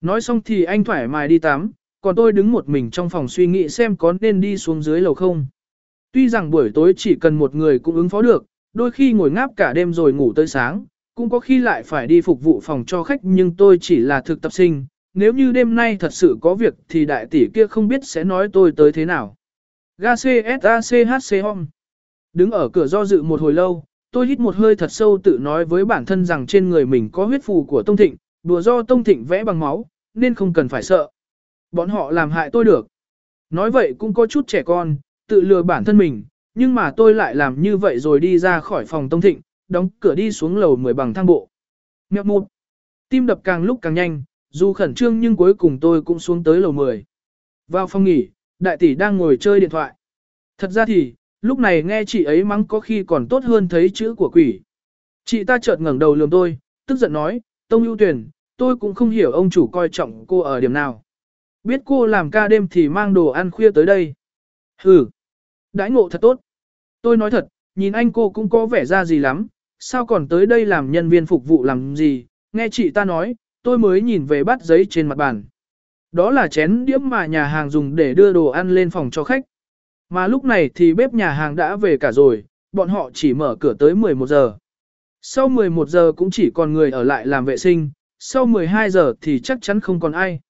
Nói xong thì anh thoải mái đi tắm, còn tôi đứng một mình trong phòng suy nghĩ xem có nên đi xuống dưới lầu không. Tuy rằng buổi tối chỉ cần một người cũng ứng phó được, đôi khi ngồi ngáp cả đêm rồi ngủ tới sáng, cũng có khi lại phải đi phục vụ phòng cho khách nhưng tôi chỉ là thực tập sinh, nếu như đêm nay thật sự có việc thì đại tỷ kia không biết sẽ nói tôi tới thế nào. Ga CSACHC Home Đứng ở cửa do dự một hồi lâu, tôi hít một hơi thật sâu tự nói với bản thân rằng trên người mình có huyết phù của Tông Thịnh, đùa do Tông Thịnh vẽ bằng máu, nên không cần phải sợ. Bọn họ làm hại tôi được. Nói vậy cũng có chút trẻ con, tự lừa bản thân mình, nhưng mà tôi lại làm như vậy rồi đi ra khỏi phòng Tông Thịnh, đóng cửa đi xuống lầu 10 bằng thang bộ. Mẹo mụt. Tim đập càng lúc càng nhanh, dù khẩn trương nhưng cuối cùng tôi cũng xuống tới lầu 10. Vào phòng nghỉ, đại tỷ đang ngồi chơi điện thoại. Thật ra thì, lúc này nghe chị ấy mắng có khi còn tốt hơn thấy chữ của quỷ. Chị ta chợt ngẩng đầu lườm tôi, tức giận nói, Tông ưu tuyển, tôi cũng không hiểu ông chủ coi trọng cô ở điểm nào. Biết cô làm ca đêm thì mang đồ ăn khuya tới đây. Hừ, đãi ngộ thật tốt. Tôi nói thật, nhìn anh cô cũng có vẻ ra gì lắm, sao còn tới đây làm nhân viên phục vụ làm gì, nghe chị ta nói, tôi mới nhìn về bát giấy trên mặt bàn. Đó là chén đĩa mà nhà hàng dùng để đưa đồ ăn lên phòng cho khách. Mà lúc này thì bếp nhà hàng đã về cả rồi, bọn họ chỉ mở cửa tới 11 giờ. Sau 11 giờ cũng chỉ còn người ở lại làm vệ sinh, sau 12 giờ thì chắc chắn không còn ai.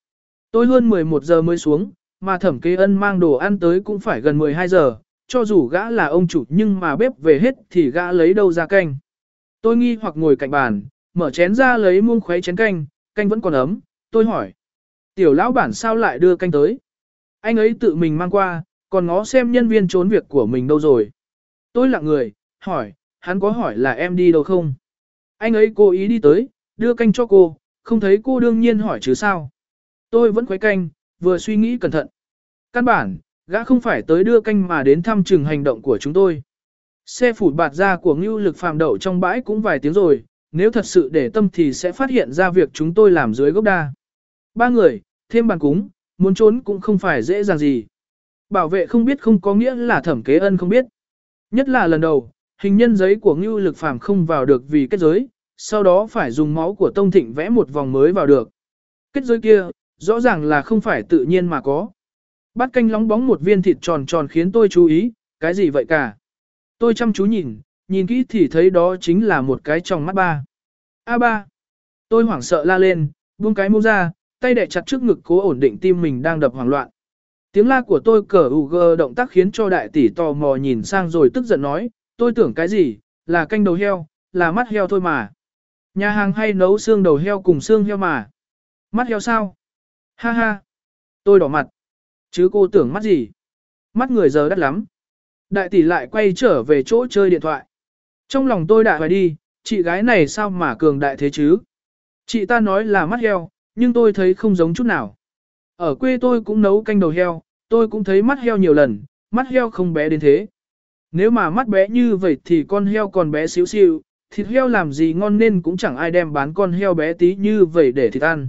Tôi hơn 11 giờ mới xuống, mà thẩm kế ân mang đồ ăn tới cũng phải gần 12 giờ, cho dù gã là ông chủ nhưng mà bếp về hết thì gã lấy đâu ra canh. Tôi nghi hoặc ngồi cạnh bàn, mở chén ra lấy muông khuấy chén canh, canh vẫn còn ấm, tôi hỏi. Tiểu lão bản sao lại đưa canh tới? Anh ấy tự mình mang qua, còn ngó xem nhân viên trốn việc của mình đâu rồi. Tôi lặng người, hỏi, hắn có hỏi là em đi đâu không? Anh ấy cố ý đi tới, đưa canh cho cô, không thấy cô đương nhiên hỏi chứ sao? Tôi vẫn khuấy canh, vừa suy nghĩ cẩn thận. Căn bản, gã không phải tới đưa canh mà đến thăm chừng hành động của chúng tôi. Xe phủ bạt ra của ngưu lực phàm đậu trong bãi cũng vài tiếng rồi, nếu thật sự để tâm thì sẽ phát hiện ra việc chúng tôi làm dưới gốc đa. Ba người, thêm bàn cúng, muốn trốn cũng không phải dễ dàng gì. Bảo vệ không biết không có nghĩa là thẩm kế ân không biết. Nhất là lần đầu, hình nhân giấy của ngưu lực phàm không vào được vì kết giới, sau đó phải dùng máu của Tông Thịnh vẽ một vòng mới vào được. Kết giới kia, rõ ràng là không phải tự nhiên mà có. Bát canh lóng bóng một viên thịt tròn tròn khiến tôi chú ý, cái gì vậy cả. Tôi chăm chú nhìn, nhìn kỹ thì thấy đó chính là một cái trong mắt ba. A ba. Tôi hoảng sợ la lên, buông cái mũ ra, tay đè chặt trước ngực cố ổn định tim mình đang đập hoảng loạn. Tiếng la của tôi cờ u gơ động tác khiến cho đại tỷ tò mò nhìn sang rồi tức giận nói, tôi tưởng cái gì, là canh đầu heo, là mắt heo thôi mà. Nhà hàng hay nấu xương đầu heo cùng xương heo mà. Mắt heo sao? Ha ha. Tôi đỏ mặt. Chứ cô tưởng mắt gì? Mắt người giờ đắt lắm. Đại tỷ lại quay trở về chỗ chơi điện thoại. Trong lòng tôi đã phải đi, chị gái này sao mà cường đại thế chứ? Chị ta nói là mắt heo, nhưng tôi thấy không giống chút nào. Ở quê tôi cũng nấu canh đầu heo, tôi cũng thấy mắt heo nhiều lần, mắt heo không bé đến thế. Nếu mà mắt bé như vậy thì con heo còn bé xíu xiu, thịt heo làm gì ngon nên cũng chẳng ai đem bán con heo bé tí như vậy để thịt ăn.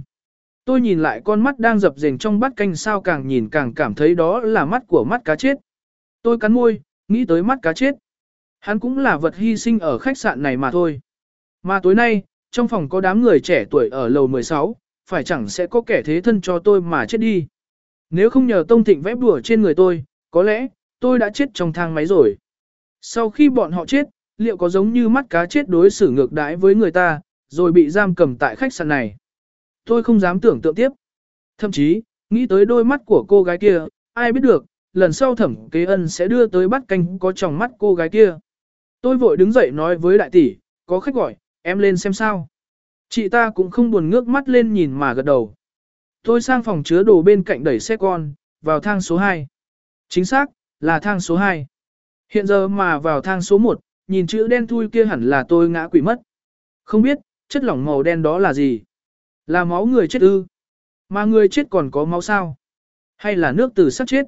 Tôi nhìn lại con mắt đang dập dềnh trong bát canh sao càng nhìn càng cảm thấy đó là mắt của mắt cá chết. Tôi cắn môi, nghĩ tới mắt cá chết. Hắn cũng là vật hy sinh ở khách sạn này mà thôi. Mà tối nay, trong phòng có đám người trẻ tuổi ở lầu 16, phải chẳng sẽ có kẻ thế thân cho tôi mà chết đi. Nếu không nhờ Tông Thịnh vẽ bùa trên người tôi, có lẽ, tôi đã chết trong thang máy rồi. Sau khi bọn họ chết, liệu có giống như mắt cá chết đối xử ngược đãi với người ta, rồi bị giam cầm tại khách sạn này? Tôi không dám tưởng tượng tiếp. Thậm chí, nghĩ tới đôi mắt của cô gái kia, ai biết được, lần sau thẩm kế ân sẽ đưa tới bắt canh có trong mắt cô gái kia. Tôi vội đứng dậy nói với đại tỷ, có khách gọi, em lên xem sao. Chị ta cũng không buồn ngước mắt lên nhìn mà gật đầu. Tôi sang phòng chứa đồ bên cạnh đẩy xe con, vào thang số 2. Chính xác, là thang số 2. Hiện giờ mà vào thang số 1, nhìn chữ đen thui kia hẳn là tôi ngã quỷ mất. Không biết, chất lỏng màu đen đó là gì? Là máu người chết ư? Mà người chết còn có máu sao? Hay là nước từ sắc chết?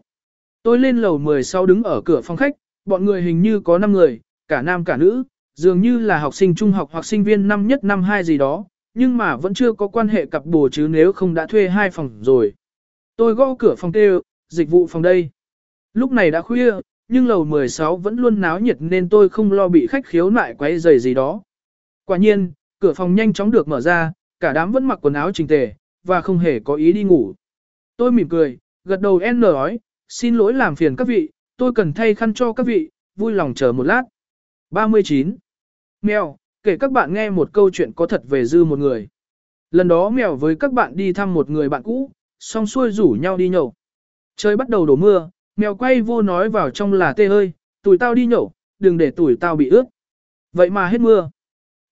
Tôi lên lầu 16 đứng ở cửa phòng khách, bọn người hình như có 5 người, cả nam cả nữ, dường như là học sinh trung học hoặc sinh viên năm nhất năm hai gì đó, nhưng mà vẫn chưa có quan hệ cặp bồ chứ nếu không đã thuê hai phòng rồi. Tôi gõ cửa phòng kêu, dịch vụ phòng đây. Lúc này đã khuya, nhưng lầu 16 vẫn luôn náo nhiệt nên tôi không lo bị khách khiếu nại quấy rầy gì đó. Quả nhiên, cửa phòng nhanh chóng được mở ra, cả đám vẫn mặc quần áo chỉnh tề, và không hề có ý đi ngủ. Tôi mỉm cười, gật đầu N nói, xin lỗi làm phiền các vị, tôi cần thay khăn cho các vị, vui lòng chờ một lát. 39. Mèo, kể các bạn nghe một câu chuyện có thật về dư một người. Lần đó mèo với các bạn đi thăm một người bạn cũ, xong xuôi rủ nhau đi nhậu. Trời bắt đầu đổ mưa, mèo quay vô nói vào trong là tê ơi, tuổi tao đi nhậu, đừng để tuổi tao bị ướt. Vậy mà hết mưa.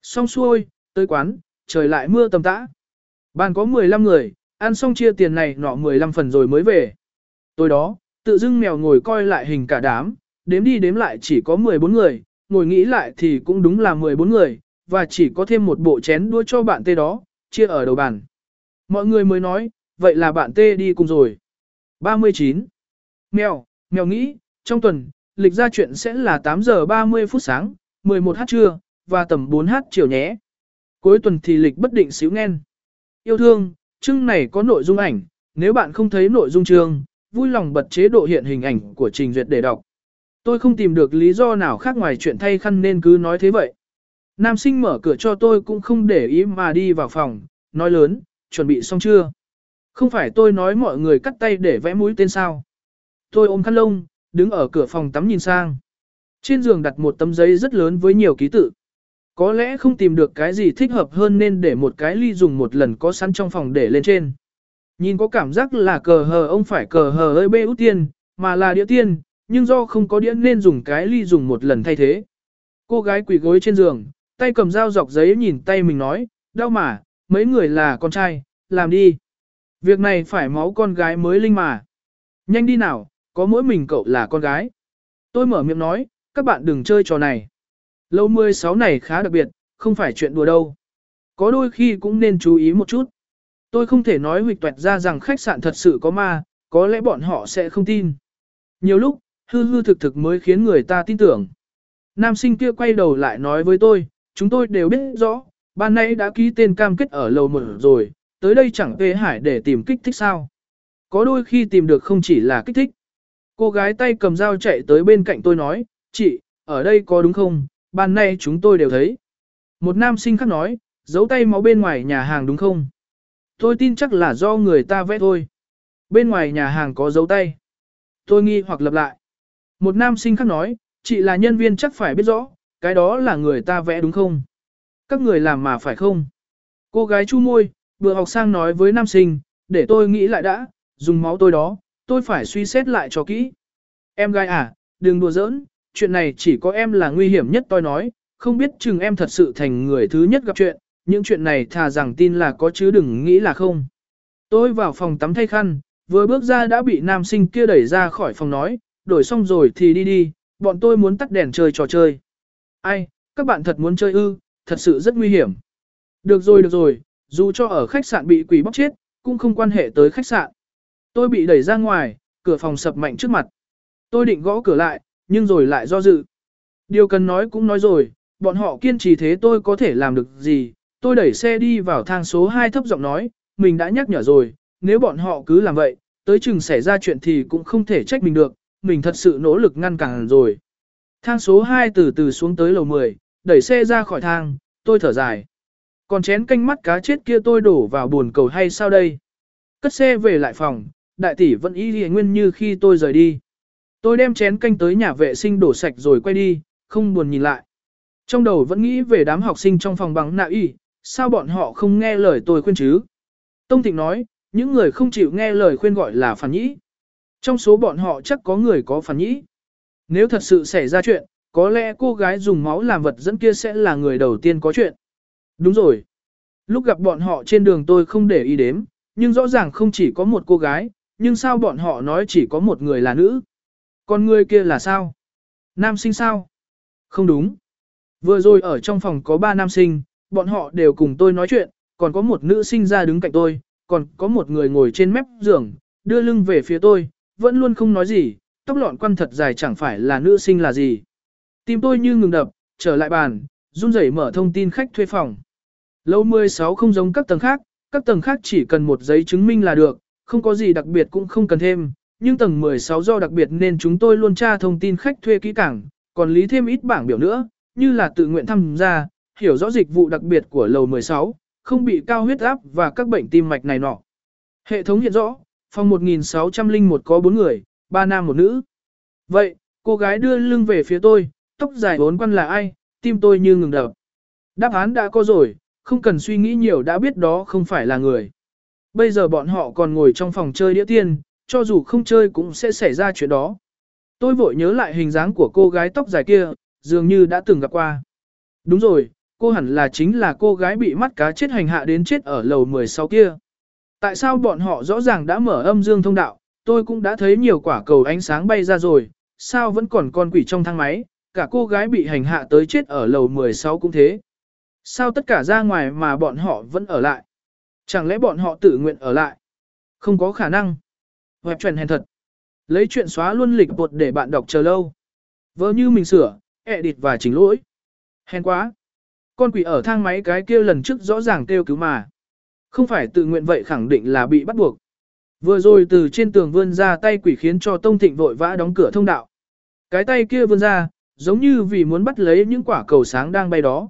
Xong xuôi, tới quán, trời lại mưa tầm tã. Bàn có 15 người, ăn xong chia tiền này nọ 15 phần rồi mới về. Tối đó, tự dưng mèo ngồi coi lại hình cả đám, đếm đi đếm lại chỉ có 14 người, ngồi nghĩ lại thì cũng đúng là 14 người, và chỉ có thêm một bộ chén đua cho bạn tê đó, chia ở đầu bàn. Mọi người mới nói, vậy là bạn tê đi cùng rồi. 39. Mèo, mèo nghĩ, trong tuần, lịch ra chuyện sẽ là 8 giờ 30 phút sáng, 11 h trưa, và tầm 4 h chiều nhé. Cuối tuần thì lịch bất định xíu nghen. Yêu thương, chương này có nội dung ảnh, nếu bạn không thấy nội dung chương, vui lòng bật chế độ hiện hình ảnh của trình duyệt để đọc. Tôi không tìm được lý do nào khác ngoài chuyện thay khăn nên cứ nói thế vậy. Nam sinh mở cửa cho tôi cũng không để ý mà đi vào phòng, nói lớn, chuẩn bị xong chưa? Không phải tôi nói mọi người cắt tay để vẽ mũi tên sao. Tôi ôm khăn lông, đứng ở cửa phòng tắm nhìn sang. Trên giường đặt một tấm giấy rất lớn với nhiều ký tự. Có lẽ không tìm được cái gì thích hợp hơn nên để một cái ly dùng một lần có sẵn trong phòng để lên trên. Nhìn có cảm giác là cờ hờ ông phải cờ hờ ơi bê út tiên, mà là đĩa tiên, nhưng do không có đĩa nên dùng cái ly dùng một lần thay thế. Cô gái quỳ gối trên giường, tay cầm dao dọc giấy nhìn tay mình nói, đau mà, mấy người là con trai, làm đi. Việc này phải máu con gái mới linh mà. Nhanh đi nào, có mỗi mình cậu là con gái. Tôi mở miệng nói, các bạn đừng chơi trò này. Lâu 16 này khá đặc biệt, không phải chuyện đùa đâu. Có đôi khi cũng nên chú ý một chút. Tôi không thể nói huỵch tuẹt ra rằng khách sạn thật sự có ma, có lẽ bọn họ sẽ không tin. Nhiều lúc, hư hư thực thực mới khiến người ta tin tưởng. Nam sinh kia quay đầu lại nói với tôi, chúng tôi đều biết rõ, ban nãy đã ký tên cam kết ở lầu một rồi, tới đây chẳng về hải để tìm kích thích sao. Có đôi khi tìm được không chỉ là kích thích. Cô gái tay cầm dao chạy tới bên cạnh tôi nói, chị, ở đây có đúng không, ban nay chúng tôi đều thấy. Một nam sinh khác nói, giấu tay máu bên ngoài nhà hàng đúng không? Tôi tin chắc là do người ta vẽ thôi. Bên ngoài nhà hàng có dấu tay. Tôi nghi hoặc lặp lại. Một nam sinh khác nói, chị là nhân viên chắc phải biết rõ, cái đó là người ta vẽ đúng không? Các người làm mà phải không? Cô gái chu môi, vừa học sang nói với nam sinh, để tôi nghĩ lại đã, dùng máu tôi đó, tôi phải suy xét lại cho kỹ. Em gái à, đừng đùa giỡn, chuyện này chỉ có em là nguy hiểm nhất tôi nói, không biết chừng em thật sự thành người thứ nhất gặp chuyện, những chuyện này thà rằng tin là có chứ đừng nghĩ là không. Tôi vào phòng tắm thay khăn, vừa bước ra đã bị nam sinh kia đẩy ra khỏi phòng nói, đổi xong rồi thì đi đi, bọn tôi muốn tắt đèn chơi trò chơi. Ai, các bạn thật muốn chơi ư, thật sự rất nguy hiểm. Được rồi được rồi, dù cho ở khách sạn bị quỷ bóc chết, cũng không quan hệ tới khách sạn. Tôi bị đẩy ra ngoài, cửa phòng sập mạnh trước mặt. Tôi định gõ cửa lại, nhưng rồi lại do dự. Điều cần nói cũng nói rồi, bọn họ kiên trì thế tôi có thể làm được gì. Tôi đẩy xe đi vào thang số 2 thấp giọng nói, mình đã nhắc nhở rồi, nếu bọn họ cứ làm vậy, tới chừng xảy ra chuyện thì cũng không thể trách mình được, mình thật sự nỗ lực ngăn cản rồi. Thang số 2 từ từ xuống tới lầu 10, đẩy xe ra khỏi thang, tôi thở dài. Còn chén canh mắt cá chết kia tôi đổ vào buồn cầu hay sao đây? Cất xe về lại phòng, đại tỷ vẫn y nguyên như khi tôi rời đi. Tôi đem chén canh tới nhà vệ sinh đổ sạch rồi quay đi, không buồn nhìn lại. Trong đầu vẫn nghĩ về đám học sinh trong phòng bằng nạ y, sao bọn họ không nghe lời tôi khuyên chứ? Tông Thịnh nói, những người không chịu nghe lời khuyên gọi là phản nhĩ. Trong số bọn họ chắc có người có phản nhĩ. Nếu thật sự xảy ra chuyện, có lẽ cô gái dùng máu làm vật dẫn kia sẽ là người đầu tiên có chuyện. Đúng rồi. Lúc gặp bọn họ trên đường tôi không để ý đếm, nhưng rõ ràng không chỉ có một cô gái, nhưng sao bọn họ nói chỉ có một người là nữ? Con ngươi kia là sao? Nam sinh sao? Không đúng. Vừa rồi ở trong phòng có ba nam sinh, bọn họ đều cùng tôi nói chuyện, còn có một nữ sinh ra đứng cạnh tôi, còn có một người ngồi trên mép giường, đưa lưng về phía tôi, vẫn luôn không nói gì, tóc lọn quăn thật dài chẳng phải là nữ sinh là gì. Tim tôi như ngừng đập, trở lại bàn, run rẩy mở thông tin khách thuê phòng. Lâu 16 không giống các tầng khác, các tầng khác chỉ cần một giấy chứng minh là được, không có gì đặc biệt cũng không cần thêm, nhưng tầng 16 do đặc biệt nên chúng tôi luôn tra thông tin khách thuê kỹ càng, còn lý thêm ít bảng biểu nữa, như là tự nguyện tham gia, hiểu rõ dịch vụ đặc biệt của lầu 16, không bị cao huyết áp và các bệnh tim mạch này nọ. Hệ thống hiện rõ, phòng 1601 có 4 người, 3 nam một nữ. Vậy, cô gái đưa lưng về phía tôi, tóc dài bốn quan là ai, tim tôi như ngừng đập. Đáp án đã có rồi, không cần suy nghĩ nhiều đã biết đó không phải là người. Bây giờ bọn họ còn ngồi trong phòng chơi đĩa tiên, cho dù không chơi cũng sẽ xảy ra chuyện đó. Tôi vội nhớ lại hình dáng của cô gái tóc dài kia, dường như đã từng gặp qua. Đúng rồi, cô hẳn là chính là cô gái bị mắt cá chết hành hạ đến chết ở lầu 16 kia. Tại sao bọn họ rõ ràng đã mở âm dương thông đạo, tôi cũng đã thấy nhiều quả cầu ánh sáng bay ra rồi, sao vẫn còn con quỷ trong thang máy, cả cô gái bị hành hạ tới chết ở lầu 16 cũng thế. Sao tất cả ra ngoài mà bọn họ vẫn ở lại? Chẳng lẽ bọn họ tự nguyện ở lại? Không có khả năng. Web truyền hèn thật. Lấy chuyện xóa luôn lịch bột để bạn đọc chờ lâu. Vỡ như mình sửa, edit và chỉnh lỗi. Hèn quá. Con quỷ ở thang máy cái kia lần trước rõ ràng kêu cứu mà. Không phải tự nguyện vậy khẳng định là bị bắt buộc. Vừa rồi từ trên tường vươn ra tay quỷ khiến cho Tông Thịnh vội vã đóng cửa thông đạo. Cái tay kia vươn ra, giống như vì muốn bắt lấy những quả cầu sáng đang bay đó.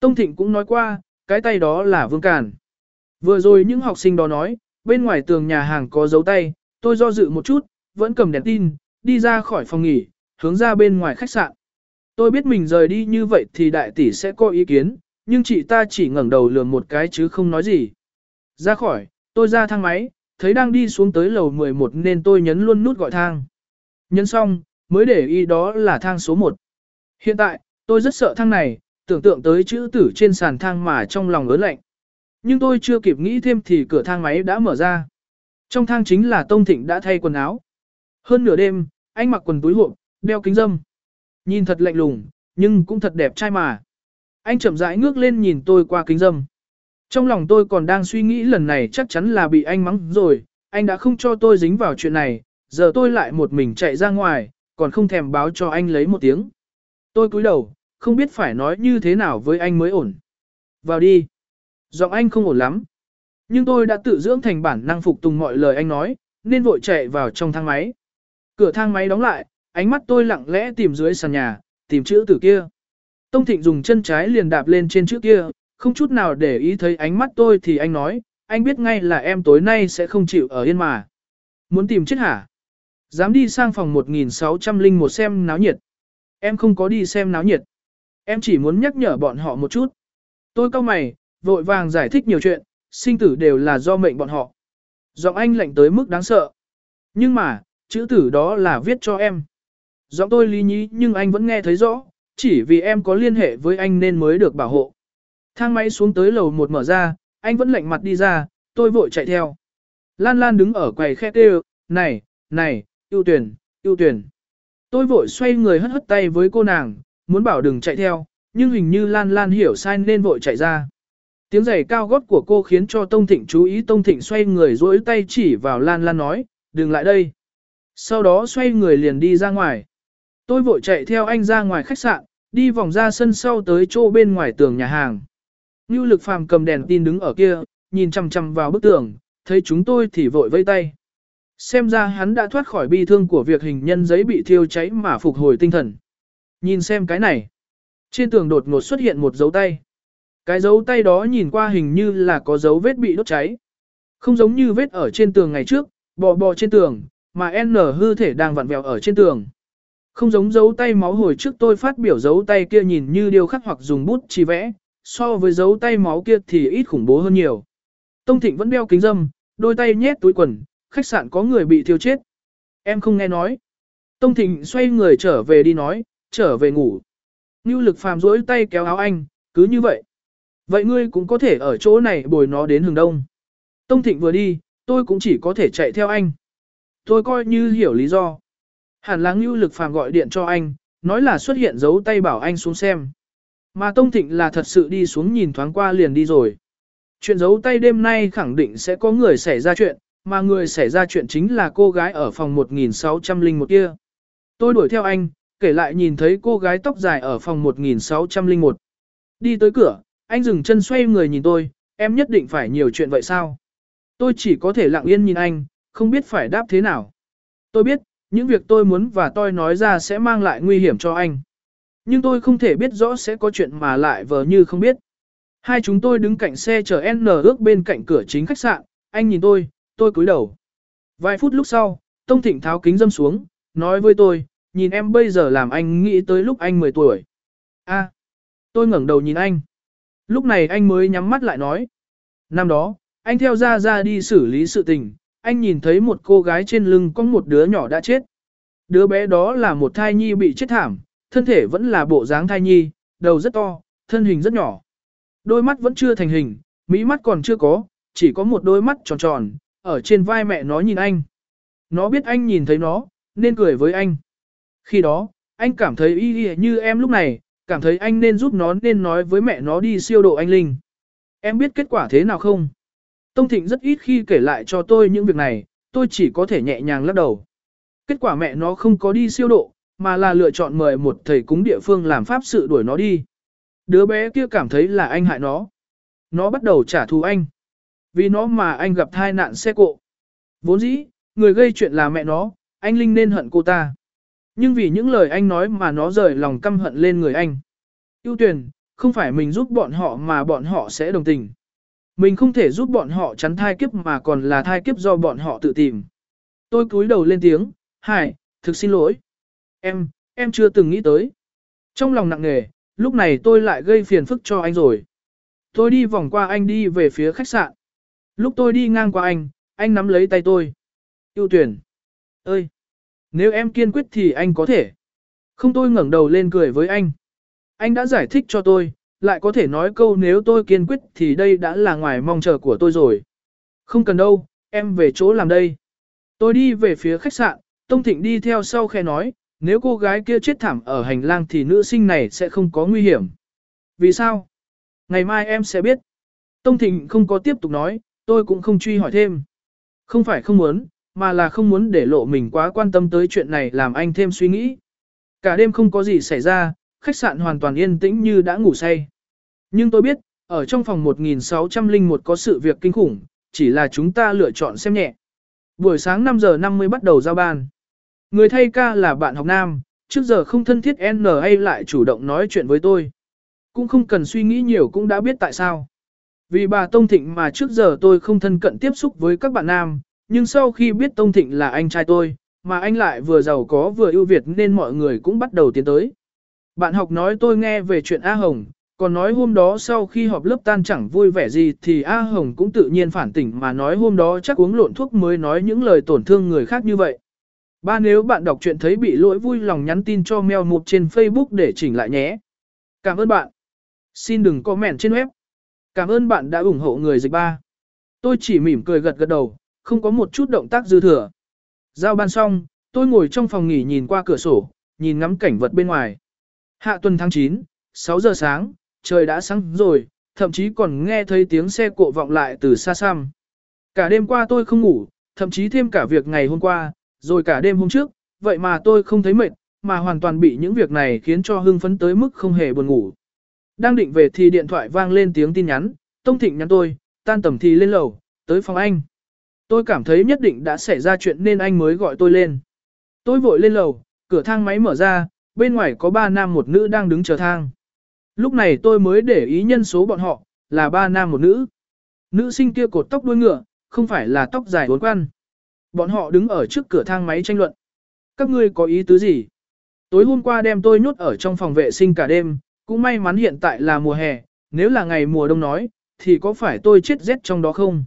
Tông Thịnh cũng nói qua, cái tay đó là Vương Càn. Vừa rồi những học sinh đó nói, bên ngoài tường nhà hàng có dấu tay, tôi do dự một chút, vẫn cầm đèn tin, đi ra khỏi phòng nghỉ, hướng ra bên ngoài khách sạn. Tôi biết mình rời đi như vậy thì đại tỷ sẽ có ý kiến, nhưng chị ta chỉ ngẩng đầu lườm một cái chứ không nói gì. Ra khỏi, tôi ra thang máy, thấy đang đi xuống tới lầu 11 nên tôi nhấn luôn nút gọi thang. Nhấn xong, mới để ý đó là thang số 1. Hiện tại, tôi rất sợ thang này, tưởng tượng tới chữ tử trên sàn thang mà trong lòng ớn lạnh. Nhưng tôi chưa kịp nghĩ thêm thì cửa thang máy đã mở ra. Trong thang chính là Tông Thịnh đã thay quần áo. Hơn nửa đêm, anh mặc quần túi hộp, đeo kính dâm. Nhìn thật lạnh lùng, nhưng cũng thật đẹp trai mà. Anh chậm rãi ngước lên nhìn tôi qua kính dâm. Trong lòng tôi còn đang suy nghĩ lần này chắc chắn là bị anh mắng rồi, anh đã không cho tôi dính vào chuyện này, giờ tôi lại một mình chạy ra ngoài, còn không thèm báo cho anh lấy một tiếng. Tôi cúi đầu, không biết phải nói như thế nào với anh mới ổn. Vào đi. Giọng anh không ổn lắm. Nhưng tôi đã tự dưỡng thành bản năng phục tùng mọi lời anh nói, nên vội chạy vào trong thang máy. Cửa thang máy đóng lại, ánh mắt tôi lặng lẽ tìm dưới sàn nhà, tìm chữ từ kia. Tông Thịnh dùng chân trái liền đạp lên trên chữ kia, không chút nào để ý thấy ánh mắt tôi thì anh nói, anh biết ngay là em tối nay sẽ không chịu ở yên mà. Muốn tìm chết hả? Dám đi sang phòng 1601 xem náo nhiệt. Em không có đi xem náo nhiệt. Em chỉ muốn nhắc nhở bọn họ một chút. Tôi cau mày, vội vàng giải thích nhiều chuyện, sinh tử đều là do mệnh bọn họ. Giọng anh lạnh tới mức đáng sợ. Nhưng mà, chữ tử đó là viết cho em. Giọng tôi lý nhí nhưng anh vẫn nghe thấy rõ, chỉ vì em có liên hệ với anh nên mới được bảo hộ. Thang máy xuống tới lầu một mở ra, anh vẫn lạnh mặt đi ra, tôi vội chạy theo. Lan Lan đứng ở quầy khe kêu, này, này, ưu tuyển, ưu tuyển. Tôi vội xoay người hất hất tay với cô nàng, muốn bảo đừng chạy theo, nhưng hình như Lan Lan hiểu sai nên vội chạy ra. Tiếng giày cao gót của cô khiến cho Tông Thịnh chú ý Tông Thịnh xoay người dỗi tay chỉ vào Lan Lan nói, đừng lại đây. Sau đó xoay người liền đi ra ngoài. Tôi vội chạy theo anh ra ngoài khách sạn, đi vòng ra sân sau tới chỗ bên ngoài tường nhà hàng. Như lực phàm cầm đèn tin đứng ở kia, nhìn chằm chằm vào bức tường, thấy chúng tôi thì vội vây tay. Xem ra hắn đã thoát khỏi bi thương của việc hình nhân giấy bị thiêu cháy mà phục hồi tinh thần. Nhìn xem cái này. Trên tường đột ngột xuất hiện một dấu tay. Cái dấu tay đó nhìn qua hình như là có dấu vết bị đốt cháy. Không giống như vết ở trên tường ngày trước, bò bò trên tường, mà N hư thể đang vặn vẹo ở trên tường. Không giống dấu tay máu hồi trước tôi phát biểu dấu tay kia nhìn như điêu khắc hoặc dùng bút chỉ vẽ, so với dấu tay máu kia thì ít khủng bố hơn nhiều. Tông Thịnh vẫn đeo kính dâm, đôi tay nhét túi quần, khách sạn có người bị thiêu chết. Em không nghe nói. Tông Thịnh xoay người trở về đi nói, trở về ngủ. Ngưu lực phàm rỗi tay kéo áo anh, cứ như vậy. Vậy ngươi cũng có thể ở chỗ này bồi nó đến hướng đông. Tông Thịnh vừa đi, tôi cũng chỉ có thể chạy theo anh. Tôi coi như hiểu lý do. hàn là Ngưu lực phàm gọi điện cho anh, nói là xuất hiện dấu tay bảo anh xuống xem. Mà Tông Thịnh là thật sự đi xuống nhìn thoáng qua liền đi rồi. Chuyện giấu tay đêm nay khẳng định sẽ có người xảy ra chuyện, mà người xảy ra chuyện chính là cô gái ở phòng 1601 kia. Tôi đuổi theo anh, kể lại nhìn thấy cô gái tóc dài ở phòng 1601. Đi tới cửa, anh dừng chân xoay người nhìn tôi, em nhất định phải nhiều chuyện vậy sao? Tôi chỉ có thể lặng yên nhìn anh, không biết phải đáp thế nào. Tôi biết, những việc tôi muốn và tôi nói ra sẽ mang lại nguy hiểm cho anh. Nhưng tôi không thể biết rõ sẽ có chuyện mà lại vờ như không biết. Hai chúng tôi đứng cạnh xe chở N ước bên cạnh cửa chính khách sạn, anh nhìn tôi, tôi cúi đầu. Vài phút lúc sau, Tông Thịnh tháo kính dâm xuống, nói với tôi, nhìn em bây giờ làm anh nghĩ tới lúc anh 10 tuổi. a tôi ngẩng đầu nhìn anh. Lúc này anh mới nhắm mắt lại nói. Năm đó, anh theo ra ra đi xử lý sự tình, anh nhìn thấy một cô gái trên lưng có một đứa nhỏ đã chết. Đứa bé đó là một thai nhi bị chết thảm, thân thể vẫn là bộ dáng thai nhi, đầu rất to, thân hình rất nhỏ. Đôi mắt vẫn chưa thành hình, mỹ mắt còn chưa có, chỉ có một đôi mắt tròn tròn, ở trên vai mẹ nó nhìn anh. Nó biết anh nhìn thấy nó, nên cười với anh. Khi đó, anh cảm thấy y như em lúc này, cảm thấy anh nên giúp nó nên nói với mẹ nó đi siêu độ anh Linh. Em biết kết quả thế nào không? Tông Thịnh rất ít khi kể lại cho tôi những việc này, tôi chỉ có thể nhẹ nhàng lắc đầu. Kết quả mẹ nó không có đi siêu độ, mà là lựa chọn mời một thầy cúng địa phương làm pháp sự đuổi nó đi. Đứa bé kia cảm thấy là anh hại nó. Nó bắt đầu trả thù anh. Vì nó mà anh gặp thai nạn xe cộ. Vốn dĩ, người gây chuyện là mẹ nó, anh Linh nên hận cô ta. Nhưng vì những lời anh nói mà nó rời lòng căm hận lên người anh. Yêu tuyển, không phải mình giúp bọn họ mà bọn họ sẽ đồng tình. Mình không thể giúp bọn họ chắn thai kiếp mà còn là thai kiếp do bọn họ tự tìm. Tôi cúi đầu lên tiếng, Hải, thực xin lỗi. Em, em chưa từng nghĩ tới. Trong lòng nặng nề, lúc này tôi lại gây phiền phức cho anh rồi. Tôi đi vòng qua anh đi về phía khách sạn. Lúc tôi đi ngang qua anh, anh nắm lấy tay tôi. Yêu tuyển. Ơi! Nếu em kiên quyết thì anh có thể. Không tôi ngẩng đầu lên cười với anh. Anh đã giải thích cho tôi, lại có thể nói câu nếu tôi kiên quyết thì đây đã là ngoài mong chờ của tôi rồi. Không cần đâu, em về chỗ làm đây. Tôi đi về phía khách sạn, Tông Thịnh đi theo sau khe nói, nếu cô gái kia chết thảm ở hành lang thì nữ sinh này sẽ không có nguy hiểm. Vì sao? Ngày mai em sẽ biết. Tông Thịnh không có tiếp tục nói, tôi cũng không truy hỏi thêm. Không phải không muốn, mà là không muốn để lộ mình quá quan tâm tới chuyện này làm anh thêm suy nghĩ. Cả đêm không có gì xảy ra, khách sạn hoàn toàn yên tĩnh như đã ngủ say. Nhưng tôi biết, ở trong phòng 1601 có sự việc kinh khủng, chỉ là chúng ta lựa chọn xem nhẹ. Buổi sáng 5 giờ 50 bắt đầu giao ban. Người thay ca là bạn học nam, trước giờ không thân thiết NA lại chủ động nói chuyện với tôi. Cũng không cần suy nghĩ nhiều cũng đã biết tại sao. Vì bà Tông Thịnh mà trước giờ tôi không thân cận tiếp xúc với các bạn nam, nhưng sau khi biết Tông Thịnh là anh trai tôi, mà anh lại vừa giàu có vừa ưu việt nên mọi người cũng bắt đầu tiến tới. Bạn học nói tôi nghe về chuyện A Hồng, còn nói hôm đó sau khi họp lớp tan chẳng vui vẻ gì thì A Hồng cũng tự nhiên phản tỉnh mà nói hôm đó chắc uống lộn thuốc mới nói những lời tổn thương người khác như vậy. Ba nếu bạn đọc chuyện thấy bị lỗi vui lòng nhắn tin cho Mèo mục trên Facebook để chỉnh lại nhé. Cảm ơn bạn. Xin đừng comment trên web. Cảm ơn bạn đã ủng hộ người dịch ba. Tôi chỉ mỉm cười gật gật đầu, không có một chút động tác dư thừa. Giao ban xong, tôi ngồi trong phòng nghỉ nhìn qua cửa sổ, nhìn ngắm cảnh vật bên ngoài. Hạ tuần tháng 9, 6 giờ sáng, trời đã sáng rồi, thậm chí còn nghe thấy tiếng xe cộ vọng lại từ xa xăm. Cả đêm qua tôi không ngủ, thậm chí thêm cả việc ngày hôm qua, rồi cả đêm hôm trước, vậy mà tôi không thấy mệt, mà hoàn toàn bị những việc này khiến cho hưng phấn tới mức không hề buồn ngủ. Đang định về thì điện thoại vang lên tiếng tin nhắn, Tông Thịnh nhắn tôi, tan tầm thì lên lầu, tới phòng anh. Tôi cảm thấy nhất định đã xảy ra chuyện nên anh mới gọi tôi lên. Tôi vội lên lầu, cửa thang máy mở ra, bên ngoài có ba nam một nữ đang đứng chờ thang. Lúc này tôi mới để ý nhân số bọn họ, là ba nam một nữ. Nữ sinh kia cột tóc đuôi ngựa, không phải là tóc dài uốn quăn. Bọn họ đứng ở trước cửa thang máy tranh luận. Các ngươi có ý tứ gì? Tối hôm qua đem tôi nhốt ở trong phòng vệ sinh cả đêm, cũng may mắn hiện tại là mùa hè, nếu là ngày mùa đông nói, thì có phải tôi chết rét trong đó không?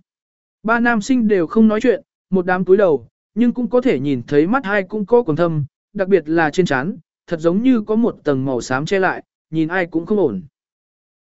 Ba nam sinh đều không nói chuyện, một đám túi đầu, nhưng cũng có thể nhìn thấy mắt hai cũng có quần thâm, đặc biệt là trên trán, thật giống như có một tầng màu xám che lại, nhìn ai cũng không ổn.